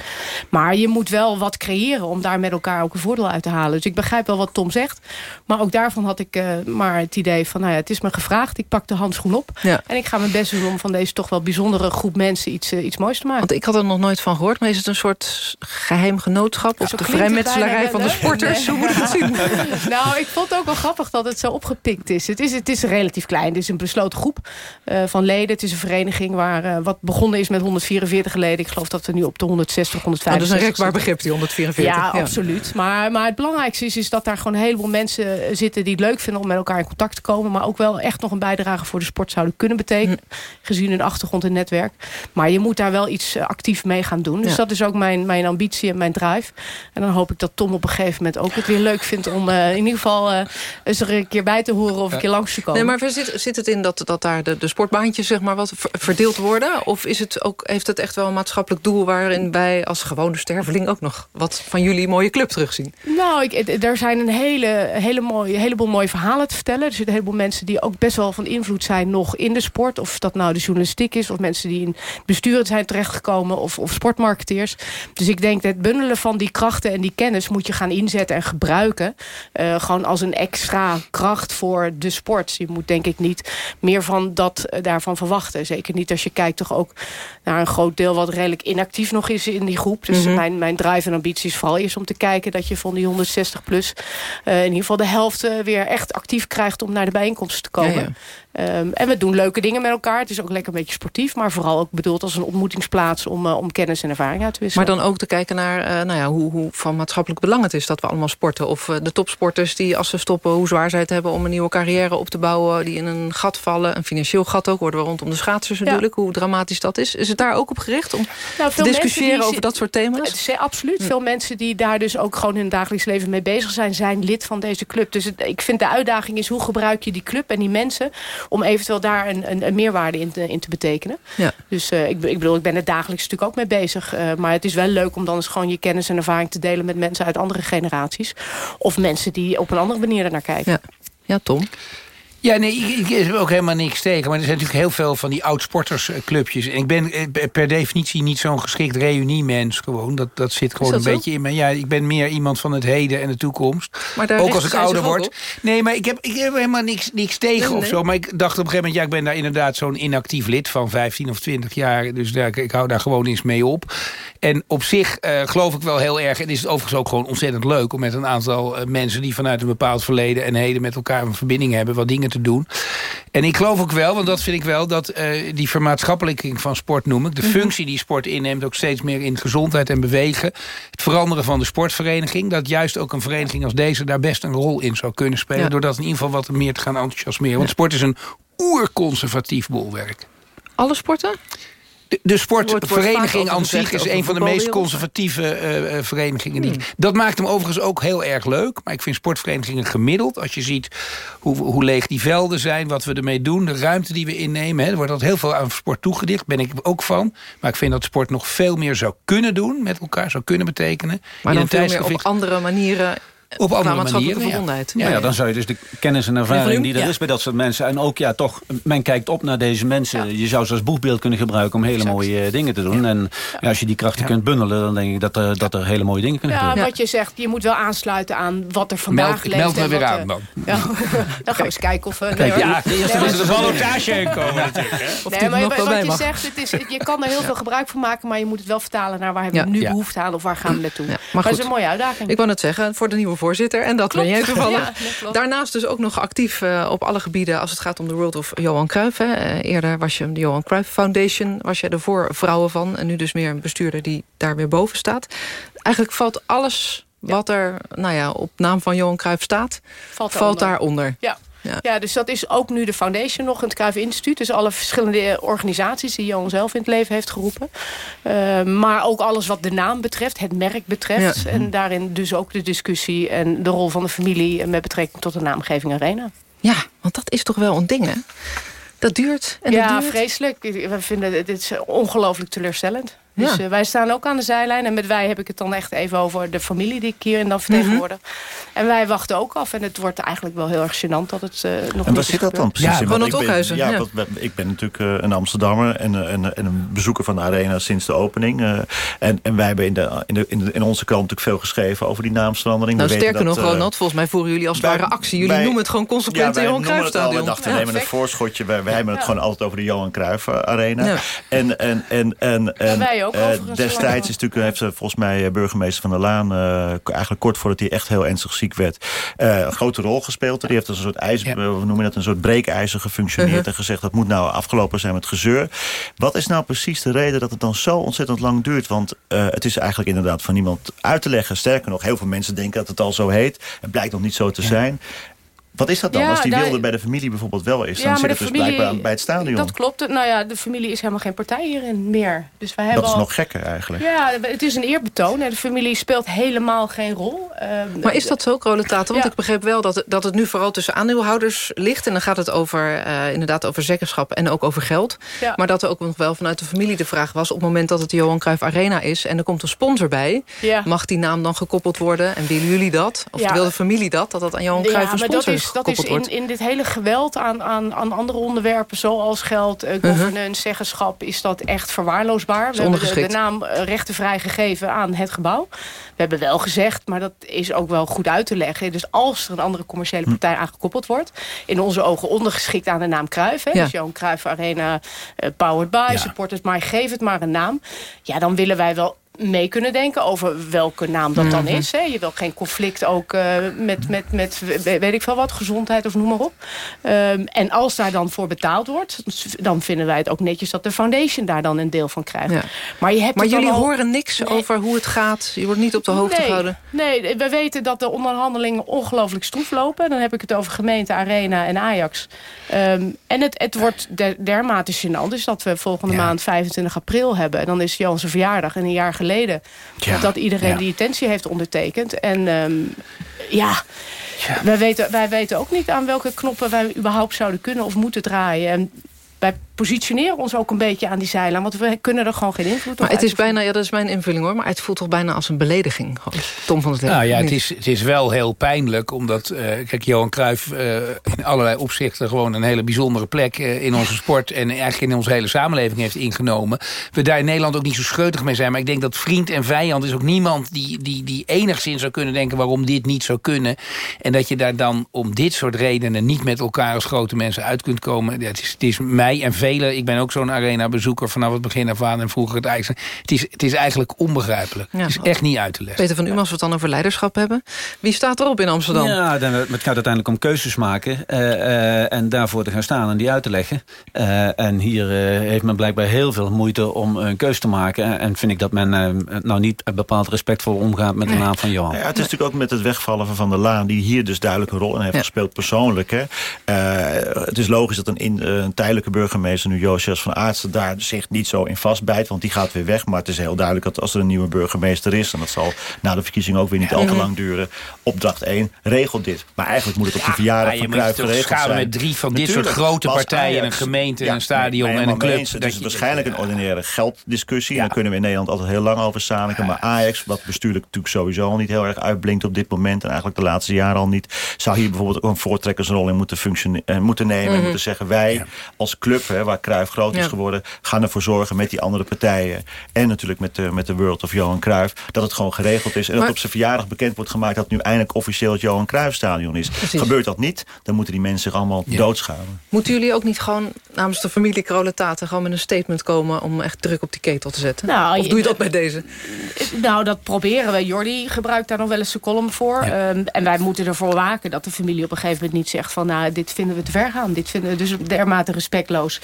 Maar je moet wel wat creëren om daar met elkaar ook een voordeel uit te halen. Dus ik begrijp wel wat Tom zegt. Maar ook daarvan had ik eh, maar het idee van, nou ja, het is me gevraagd. Ik pak de handschoen op. Ja. En ik ga mijn best doen om van deze toch wel bijzondere groep mensen iets, eh, iets moois te maken. Want ik had er nog nooit van gehoord, maar is het een soort geheim genootschap... of de vrijmetselarij van de sporters? Nee. Hoe moet ik het zien? nou, ik vond het ook wel grappig dat het zo opgepikt is. Het is, het is relatief klein. Het is een besloten groep eh, van leden. Het is een vereniging waar eh, wat begonnen is met 144 leden. Ik geloof dat we nu op de 160, 165 Oh, dat is een rekbaar begrip, die 144. Ja, absoluut. Maar, maar het belangrijkste is, is dat daar gewoon een heleboel mensen zitten... die het leuk vinden om met elkaar in contact te komen... maar ook wel echt nog een bijdrage voor de sport zouden kunnen betekenen... gezien hun achtergrond en netwerk. Maar je moet daar wel iets eh, actief mee gaan doen. Dus Ja. dat is ook mijn, mijn ambitie en mijn drive. En dan hoop ik dat Tom op een gegeven moment ook het weer leuk vindt... om eh, in ieder geval eh, eens er een keer bij te horen of een keer langs te komen. Nee, maar zit, zit het in dat, dat daar de, de sportbaantjes zeg maar, wat ver- verdeeld worden? Of is het ook, heeft het echt wel een maatschappelijk doel... waarin wij als gewone sterveling ook nog wat van jullie mooie club terugzien? Nou, ik, er zijn een hele, hele mooie, heleboel mooie verhalen te vertellen. Er zitten een heleboel mensen die ook best wel van invloed zijn nog in de sport. Of dat nou de journalistiek is, of mensen die in besturen zijn terechtgekomen, of, of Dus ik denk dat het bundelen van die krachten en die kennis moet je gaan inzetten en gebruiken. eh, gewoon als een extra kracht voor de sport. Je moet denk ik niet meer van dat eh, daarvan verwachten. Zeker niet als je kijkt toch ook naar een groot deel wat redelijk inactief nog is in die groep. Dus Mhm. mijn, mijn drive en ambitie is vooral eerst om te kijken dat je van die 160 plus eh, in ieder geval de helft weer echt actief krijgt om naar de bijeenkomsten te komen. Ja, ja. Ehm, en we doen leuke dingen met elkaar. Het is ook lekker een beetje sportief, maar vooral ook bedoeld als een ontmoetingsplaats om, eh, om kennis en ervaring uit te wisselen. Maar dan ook te kijken naar eh, nou ja, hoe, hoe van maatschappelijk belang het is... dat we allemaal sporten. Of eh, de topsporters die als ze stoppen... hoe zwaar zij het hebben om een nieuwe carrière op te bouwen... die in een gat vallen, een financieel gat ook... worden we rondom de schaatsers natuurlijk, hoe dramatisch dat is. Is het daar ook op gericht om Nou, te discussiëren die over dat soort thema's? Het is, absoluut. Veel mensen die daar dus ook gewoon in het dagelijks leven mee bezig zijn... zijn lid van deze club. Dus het- ik vind de uitdaging is hoe gebruik je die club en die mensen... om eventueel daar een, een, een meerwaarde in te, in te betekenen. Ja. Dus eh, ik, ik bedoel, ik ben er dagelijks natuurlijk ook mee bezig. eh, maar het is wel leuk om dan eens gewoon je kennis en ervaring te delen... met mensen uit andere generaties. Of mensen die op een andere manier ernaar kijken. Ja, ja Tom? Ja, nee, ik, ik heb ook helemaal niks tegen. Maar er zijn natuurlijk heel veel van die oud-sportersclubjes. En ik ben eh, per definitie niet zo'n geschikt reuniemens gewoon. Dat, dat zit gewoon dat een zo? beetje in me. Ja, ik ben meer iemand van het heden en de toekomst. Maar daar ook als ik ouder word. op? Nee, maar ik heb, ik heb helemaal niks, niks tegen Nee, of zo. Maar ik dacht op een gegeven moment, ja, ik ben daar inderdaad zo'n inactief lid van 15 of 20 jaar. Dus daar, ik hou daar gewoon eens mee op. En op zich eh, geloof ik wel heel erg. En is het overigens ook gewoon ontzettend leuk om met een aantal eh, mensen die vanuit een bepaald verleden en heden met elkaar een verbinding hebben, wat dingen te doen. En ik geloof ook wel, want dat vind ik wel, dat eh, die vermaatschappelijking van sport noem ik. De Mhm. functie die sport inneemt, ook steeds meer in gezondheid en bewegen. Het veranderen van de sportvereniging. Dat juist ook een vereniging als deze daar best een rol in zou kunnen spelen. Ja. Doordat in ieder geval wat meer te gaan enthousiasmeren. Want sport is een oerconservatief bolwerk. Alle sporten? De, sportvereniging aan zich is een van de meest conservatieve eh, eh, verenigingen. Die, Hmm. Dat maakt hem overigens ook heel erg leuk. Maar ik vind sportverenigingen gemiddeld. Als je ziet hoe, hoe leeg die velden zijn, wat we ermee doen... de ruimte die we innemen. Hè, er wordt altijd heel veel aan sport toegedicht. ben ik ook van. Maar ik vind dat sport nog veel meer zou kunnen doen... met elkaar zou kunnen betekenen. Maar In dan een veel meer op andere manieren... Op andere maatschappelijke manieren, ja. verbondenheid. Ja, ja, dan zou je dus de kennis en ervaring die er Ja. is bij dat soort mensen... en ook, ja, toch, men kijkt op naar deze mensen. Je zou ze als boegbeeld kunnen gebruiken om hele mooie eh, dingen te doen. En ja, als je die krachten kunt bundelen, dan denk ik dat er, dat er hele mooie dingen kunnen Ja, gebeuren. wat je zegt, je moet wel aansluiten aan wat er vandaag leeft. meld me weer aan eh, dan. Ja, dan gaan we eens kijken of... we. Kijk, hoor. ja, Nee, moeten de ballotage heen komen Of Nee, maar wat je zegt, het is, je kan er heel veel gebruik van maken... maar je moet het wel vertalen naar waar hebben Ja. we nu Ja. behoefte aan... of waar gaan we naartoe. maar goed. is een mooie uitdaging. Ik wou net zeggen, voor de nieuwe voorzitter. En dat ben jij toevallig. Daarnaast dus ook nog actief op alle gebieden... als het gaat om de World of Johan Cruijff. Hè. eerder was je de Johan Cruijff Foundation... was je er voor vrouwen van. En nu dus meer een bestuurder die daar weer boven staat. Eigenlijk valt alles wat er nou ja, op naam van Johan Cruijff staat... valt, valt daaronder. Ja. Ja. ja, dus dat is ook nu de foundation nog, het Cruijff Instituut. Dus alle verschillende organisaties die Johan zelf in het leven heeft geroepen. Uh, maar ook alles wat de naam betreft, het merk betreft. En daarin dus ook de discussie en de rol van de familie... met betrekking tot de naamgeving Arena. Ja, want dat is toch wel een ding, hè? Dat duurt en ja, dat duurt. vreselijk. We vinden het is ongelooflijk teleurstellend. Dus uh, wij staan ook aan de zijlijn. En met wij heb ik het dan echt even over de familie die ik hierin dan vertegenwoordig. Mm En wij wachten ook af. En het wordt eigenlijk wel heel erg gênant dat het uh, nog En waar zit dat dan precies ja, in? Want ik ben, ja, ja. ik ben natuurlijk uh, een Amsterdammer en, en, en, een bezoeker van de Arena sinds de opening. en, en wij hebben in, de, in, de, in, onze krant natuurlijk veel geschreven over die naamsverandering. Nou, sterker nog, Ronald, volgens mij voeren jullie als het ware actie. Jullie noemen het gewoon consequent ja, Johan Cruijff Stadion. We dachten, we nemen een voorschotje. Wij, wij hebben het gewoon altijd over de Johan Cruijff Arena. En, en, en, en, en, ook overigens destijds is natuurlijk, heeft ze volgens mij eh, burgemeester Van der Laan... Eigenlijk kort voordat hij echt heel ernstig ziek werd... Een grote rol gespeeld. Die heeft als een soort ijzer, ja. we noemen dat een soort breekijzer gefunctioneerd... Uh -huh. en gezegd dat moet nou afgelopen zijn met gezeur. Wat is nou precies de reden dat het dan zo ontzettend lang duurt? Want het is eigenlijk inderdaad van niemand uit te leggen. Sterker nog, heel veel mensen denken dat het al zo heet. Het blijkt nog niet zo te ja. zijn. Wat is dat dan? Als die wilde bij de familie bijvoorbeeld wel is... dan zit het dus familie, blijkbaar bij het stadion. Dat klopt. Nou ja, de familie is helemaal geen partij hierin meer. Dus wij hebben dat is al, nog gekker eigenlijk. Ja, het is een eerbetoon. De familie speelt helemaal geen rol. Uh, maar is dat zo, Roletaten? Want ja. ik begreep wel dat, dat het nu vooral tussen aandeelhouders ligt. En dan gaat het over, uh, inderdaad over zeggenschap en ook over geld. Ja. Maar dat er ook nog wel vanuit de familie de vraag was... op het moment dat het de Johan Cruijff Arena is... en er komt een sponsor bij... Ja. mag die naam dan gekoppeld worden? En willen jullie dat? Of wil de familie dat? Dat dat aan Johan Cruijff een sponsor is gekoppeld wordt? In, in dit hele geweld aan, aan, aan andere onderwerpen... zoals geld, uh, governance, uh -huh. zeggenschap... is dat echt verwaarloosbaar. We hebben de, de naam rechtenvrij gegeven aan het gebouw. We hebben wel gezegd, maar dat is ook wel goed uit te leggen. Dus als er een andere commerciële partij aan gekoppeld wordt... in onze ogen ondergeschikt aan de naam Cruijff... Hè, ja. dus Johan Cruijff Arena, uh, Powered by, ja. supporters... maar geef het maar een naam. Ja, dan willen wij wel mee kunnen denken over welke naam dat dan is. Hè. Je wil geen conflict ook uh, met, met, met, weet ik veel wat, gezondheid of noem maar op. Um, en als daar dan voor betaald wordt, dan vinden wij het ook netjes dat de foundation daar dan een deel van krijgt. Ja. Maar, je hebt maar jullie al... horen niks nee. over hoe het gaat? Je wordt niet op de hoogte nee, gehouden? Nee, we weten dat de onderhandelingen ongelooflijk stroef lopen. Dan heb ik het over gemeente, Arena en Ajax. Um, en het, het wordt der, dermate gênant. Dus dat we volgende ja. maand 25 april hebben. En dan is Johan zijn verjaardag en een jaar geleden... Ja, dat iedereen ja. die intentie heeft ondertekend. En um, ja. Wij, weten, wij weten ook niet aan welke knoppen wij überhaupt zouden kunnen of moeten draaien. En wij positioneren ons ook een beetje aan die zeilen. Want we kunnen er gewoon geen invloed op Maar het is bijna, ja, dat is mijn invulling hoor. Maar het voelt toch bijna als een belediging. Tom van het Nou ja, het is, het is wel heel pijnlijk. Omdat, uh, kijk, Johan Cruijff uh, in allerlei opzichten... gewoon een hele bijzondere plek uh, in onze sport... en eigenlijk in onze hele samenleving heeft ingenomen. We daar in Nederland ook niet zo scheutig mee zijn. Maar ik denk dat vriend en vijand is ook niemand... die, die, die enigszins zou kunnen denken waarom dit niet zou kunnen. En dat je daar dan om dit soort redenen... niet met elkaar als grote mensen uit kunt komen. Ja, het, is, het is mij en velen... ik ben ook zo'n arena-bezoeker vanaf het begin af aan... en vroeger het IJzer. Het is, het is eigenlijk onbegrijpelijk. Ja. Het is echt niet uit te leggen. Peter van U, als we het dan over leiderschap hebben. Wie staat erop in Amsterdam? Ja, dan, het gaat uiteindelijk om keuzes maken. Uh, uh, en daarvoor te gaan staan en die uit te leggen. Uh, en hier heeft men blijkbaar heel veel moeite om een keuze te maken. En vind ik dat men nou niet bepaald respectvol omgaat met de naam van Johan. Ja, het is natuurlijk ook met het wegvallen van Van der Laan... die hier dus duidelijk een rol in heeft ja. gespeeld persoonlijk. Hè. het is logisch dat een, in, een tijdelijke burgemeester... nu Josias van Aartsen daar zich niet zo in vastbijt... want die gaat weer weg. Maar het is heel duidelijk dat als er een nieuwe burgemeester is... en dat zal na de verkiezing ook weer niet al te lang duren... opdracht 1, regel dit. Maar eigenlijk moet het op de verjaardag van Cruijff geregeld zijn. Je met drie van dit soort grote partijen... Ajax, een gemeente, ja, een stadion en een club. Eens, het is waarschijnlijk een ordinaire gelddiscussie. Ja. Daar kunnen we in Nederland altijd heel lang over samenwerken. Maar Ajax, wat bestuurlijk natuurlijk sowieso al niet heel erg uitblinkt op dit moment... en eigenlijk de laatste jaren al niet... zou hier bijvoorbeeld ook een voortrekkersrol in moeten, moeten nemen. Mm -hmm. En moeten zeggen, wij als club... Hè, hè, waar Cruijff groot is geworden... gaan ervoor zorgen met die andere partijen... en natuurlijk met de, met de World of Johan Cruijff... dat het gewoon geregeld is. En dat op zijn verjaardag bekend wordt gemaakt... dat het nu eindelijk officieel het Johan Cruijff Stadion is. Gebeurt dat niet, dan moeten die mensen zich allemaal doodschamen. Moeten jullie ook niet gewoon namens de familie Kroletaten... gewoon met een statement komen om echt druk op die ketel te zetten? Nou, of doe je dat bij deze? Nou, dat proberen we. Jordi gebruikt daar nog wel eens een column voor. Ehm, en wij moeten ervoor waken dat de familie op een gegeven moment niet zegt... van nou, dit vinden we te ver gaan. Dit vinden we dus dermate respectloos.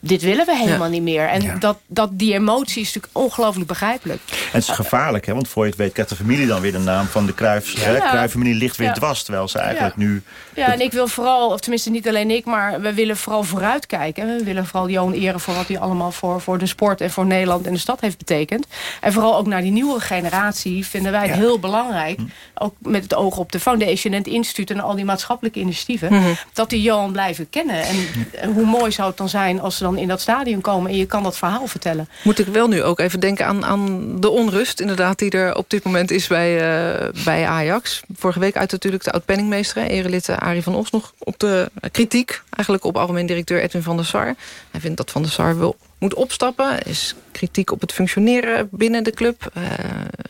Dit willen we helemaal niet meer. En dat, dat, die emotie is natuurlijk ongelooflijk begrijpelijk. En het is gevaarlijk, hè? want voor je het weet krijgt de familie dan weer de naam van de Cruijff. Ja. familie ligt weer dwars, terwijl ze eigenlijk nu... Ja, en ik wil vooral, of tenminste niet alleen ik... maar we willen vooral vooruitkijken. We willen vooral Johan eren voor wat hij allemaal voor, voor de sport... en voor Nederland en de stad heeft betekend. En vooral ook naar die nieuwe generatie vinden wij het heel belangrijk... Hm. ook met het oog op de foundation en het instituut... en al die maatschappelijke initiatieven... Mhm. dat die Johan blijven kennen. En hoe mooi zou het dan zijn als ze dan in dat stadion komen... en je kan dat verhaal vertellen. Moet ik wel nu ook even denken aan, aan de onrust... inderdaad, die er op dit moment is bij, uh, bij Ajax. Vorige week uit natuurlijk de oud-penningmeester... erelid Arie van Os nog op de kritiek... eigenlijk op algemeen directeur Edwin van der Sar. Hij vindt dat Van der Sar wil moet opstappen. is kritiek op het functioneren binnen de club. Uh,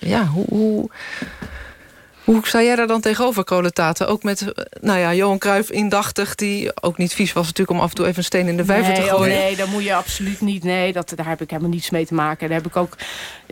ja, hoe, hoe, hoe sta jij daar dan tegenover, Koletaten? Ook met nou ja, Johan Cruijff indachtig... die ook niet vies was natuurlijk om af en toe even een steen in de vijver te gooien. Oh nee, dat moet je absoluut niet. Nee, dat, daar heb ik helemaal niets mee te maken. Daar heb ik ook...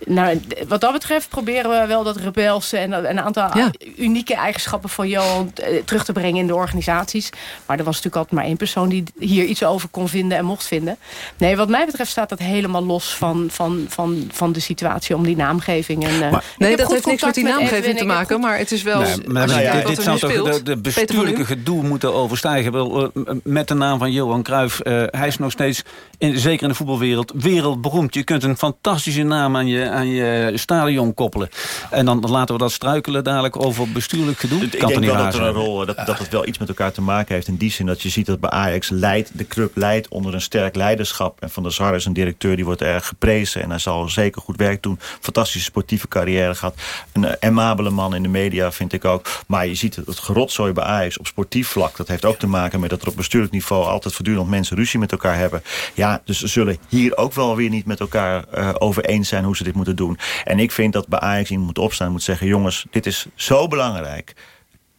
Nou, wat dat betreft proberen we wel dat rebelse... en een aantal unieke eigenschappen van Johan eh, terug te brengen in de organisaties. Maar er was natuurlijk altijd maar één persoon... die hier iets over kon vinden en mocht vinden. Nee, wat mij betreft staat dat helemaal los van, van, van, van de situatie... om die naamgeving. En, uh, nee, dat heeft niks met die naamgeving te maken, maar het is wel... Nee, maar dit, zou toch de, de bestuurlijke gedoe moeten overstijgen. Eh, met de naam van Johan Cruijff. Uh, hij is nog steeds, in, zeker in de voetbalwereld, wereldberoemd. Je kunt een fantastische naam aan je, aan je stadion koppelen. En dan, laten we dat struikelen dadelijk over bestuurlijk gedoe. Ik denk wel dat er een rol, dat, dat het wel iets met elkaar te maken heeft. In die zin dat je ziet dat bij Ajax leidt, de club leidt onder een sterk leiderschap. En Van der Sar is een directeur die wordt erg geprezen. En hij zal zeker goed werk doen. Fantastische sportieve carrière gehad. Een amabele man in de media vind ik ook. Maar je ziet het, het gerotzooi bij Ajax op sportief vlak. Dat heeft ook te maken met dat er op bestuurlijk niveau... altijd voortdurend mensen ruzie met elkaar hebben. Ja, dus ze zullen hier ook wel weer niet met elkaar uh, over eens zijn... hoe ze dit moeten doen. En ik vind dat bij Ajax iemand moet opstaan moet zeggen... jongens, dit is zo belangrijk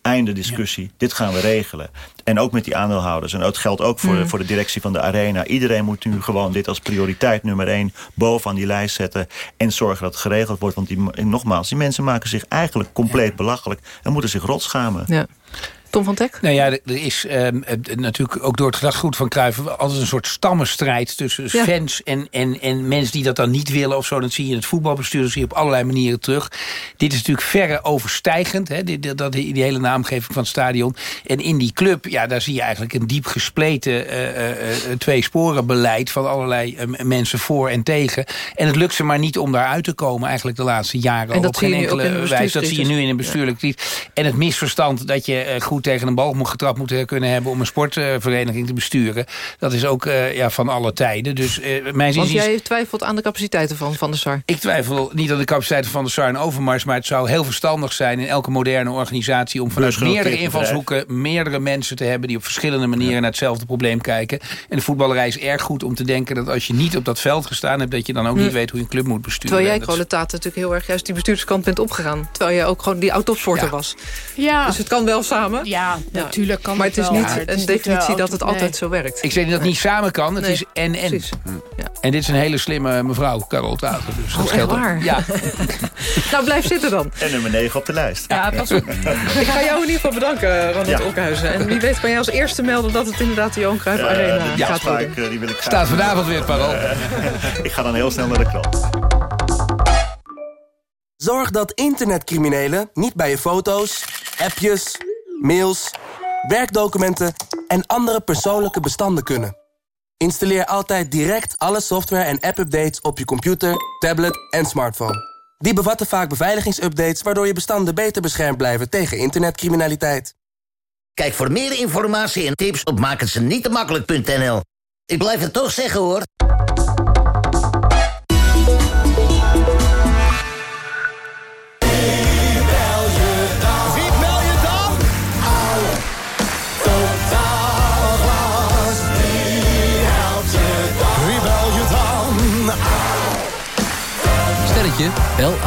einde discussie. Dit gaan we regelen. En ook met die aandeelhouders. En dat geldt ook voor, mm. voor de directie van de Arena. Iedereen moet nu gewoon dit als prioriteit nummer één... bovenaan die lijst zetten. En zorgen dat het geregeld wordt. Want die, nogmaals, die mensen maken zich eigenlijk compleet belachelijk. En moeten zich rot schamen. Ja. Tom van Teck? Nou ja, er is ehm, natuurlijk ook door het gedachtegoed van Cruijff... altijd een soort stammenstrijd tussen fans en, en, en mensen die dat dan niet willen of zo. Dat zie je in het voetbalbestuur, dat zie je op allerlei manieren terug. Dit is natuurlijk verre overstijgend, hè, die, dat, die, die hele naamgeving van het stadion. En in die club, ja, daar zie je eigenlijk een diep gespleten uh, uh, twee sporen beleid... van allerlei mensen voor en tegen. En het lukt ze maar niet om daaruit te komen eigenlijk de laatste jaren. En dat op geen enkele wijze. Dat zie je nu in een bestuurlijk ja. En het misverstand dat je goed tegen een bal moet getrapt moeten kunnen hebben... om een sportvereniging te besturen. Dat is ook uh, ja, van alle tijden. Dus, uh, mijn Want jij twijfelt aan de capaciteiten van Van der Sar? Ik twijfel niet aan de capaciteiten van de Sar en Overmars... maar het zou heel verstandig zijn in elke moderne organisatie... om vanuit meerdere invalshoeken meerdere mensen te hebben... die op verschillende manieren naar hetzelfde probleem kijken. En de voetballerij is erg goed om te denken... dat als je niet op dat veld gestaan hebt... dat je dan ook niet hm. weet hoe je een club moet besturen. Terwijl jij, Coletaat, natuurlijk heel erg juist die bestuurskant bent opgegaan. Terwijl jij ook gewoon die oud-topsporter was. Ja. Dus het kan wel samen. Ja, natuurlijk kan Maar het is niet een definitie dat het altijd zo werkt. Ik zeg niet dat het niet samen kan. Het is en-en. Ja. En dit is een hele slimme mevrouw, Carol Tater. Dus dat oh, scheelt waar? Ja. nou, blijf zitten dan. En nummer 9 op de lijst. Ja, pas op. Ik ga jou in ieder geval bedanken, Ronald ja. Okhuizen. En wie weet kan jij als eerste melden dat het inderdaad de Johan Cruijff Arena gaat worden. Ik, die wil ik Staat vanavond weer het parool. ik ga dan heel snel naar de krant. Zorg dat internetcriminelen niet bij je foto's, appjes, mails werkdocumenten en andere persoonlijke bestanden kunnen. Installeer altijd direct alle software en app-updates op je computer, tablet en smartphone. Die bevatten vaak beveiligingsupdates waardoor je bestanden beter beschermd blijven tegen internetcriminaliteit. Kijk voor meer informatie en tips op makkelijk.nl. Ik blijf het toch zeggen hoor.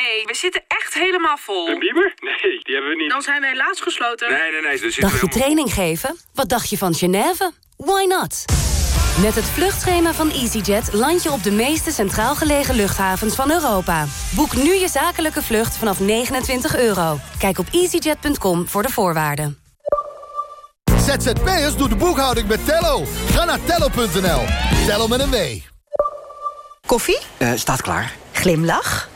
Nee, we zitten echt helemaal vol. Een bieber? Nee, die hebben we niet. Dan zijn we helaas gesloten. Nee, nee, nee. Dus Dacht je training geven? Wat dacht je van Genève? Why not? Met het vluchtschema van EasyJet land je op de meeste centraal gelegen luchthavens van Europa. Boek nu je zakelijke vlucht vanaf 29 euro. Kijk op easyjet.com voor de voorwaarden. ZZP'ers doet de boekhouding met Tello. Ga naar tello.nl. Tello met een W. Koffie? Uh, staat klaar. Glimlach?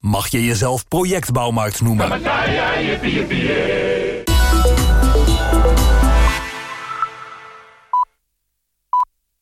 mag je jezelf projectbouwmarkt noemen.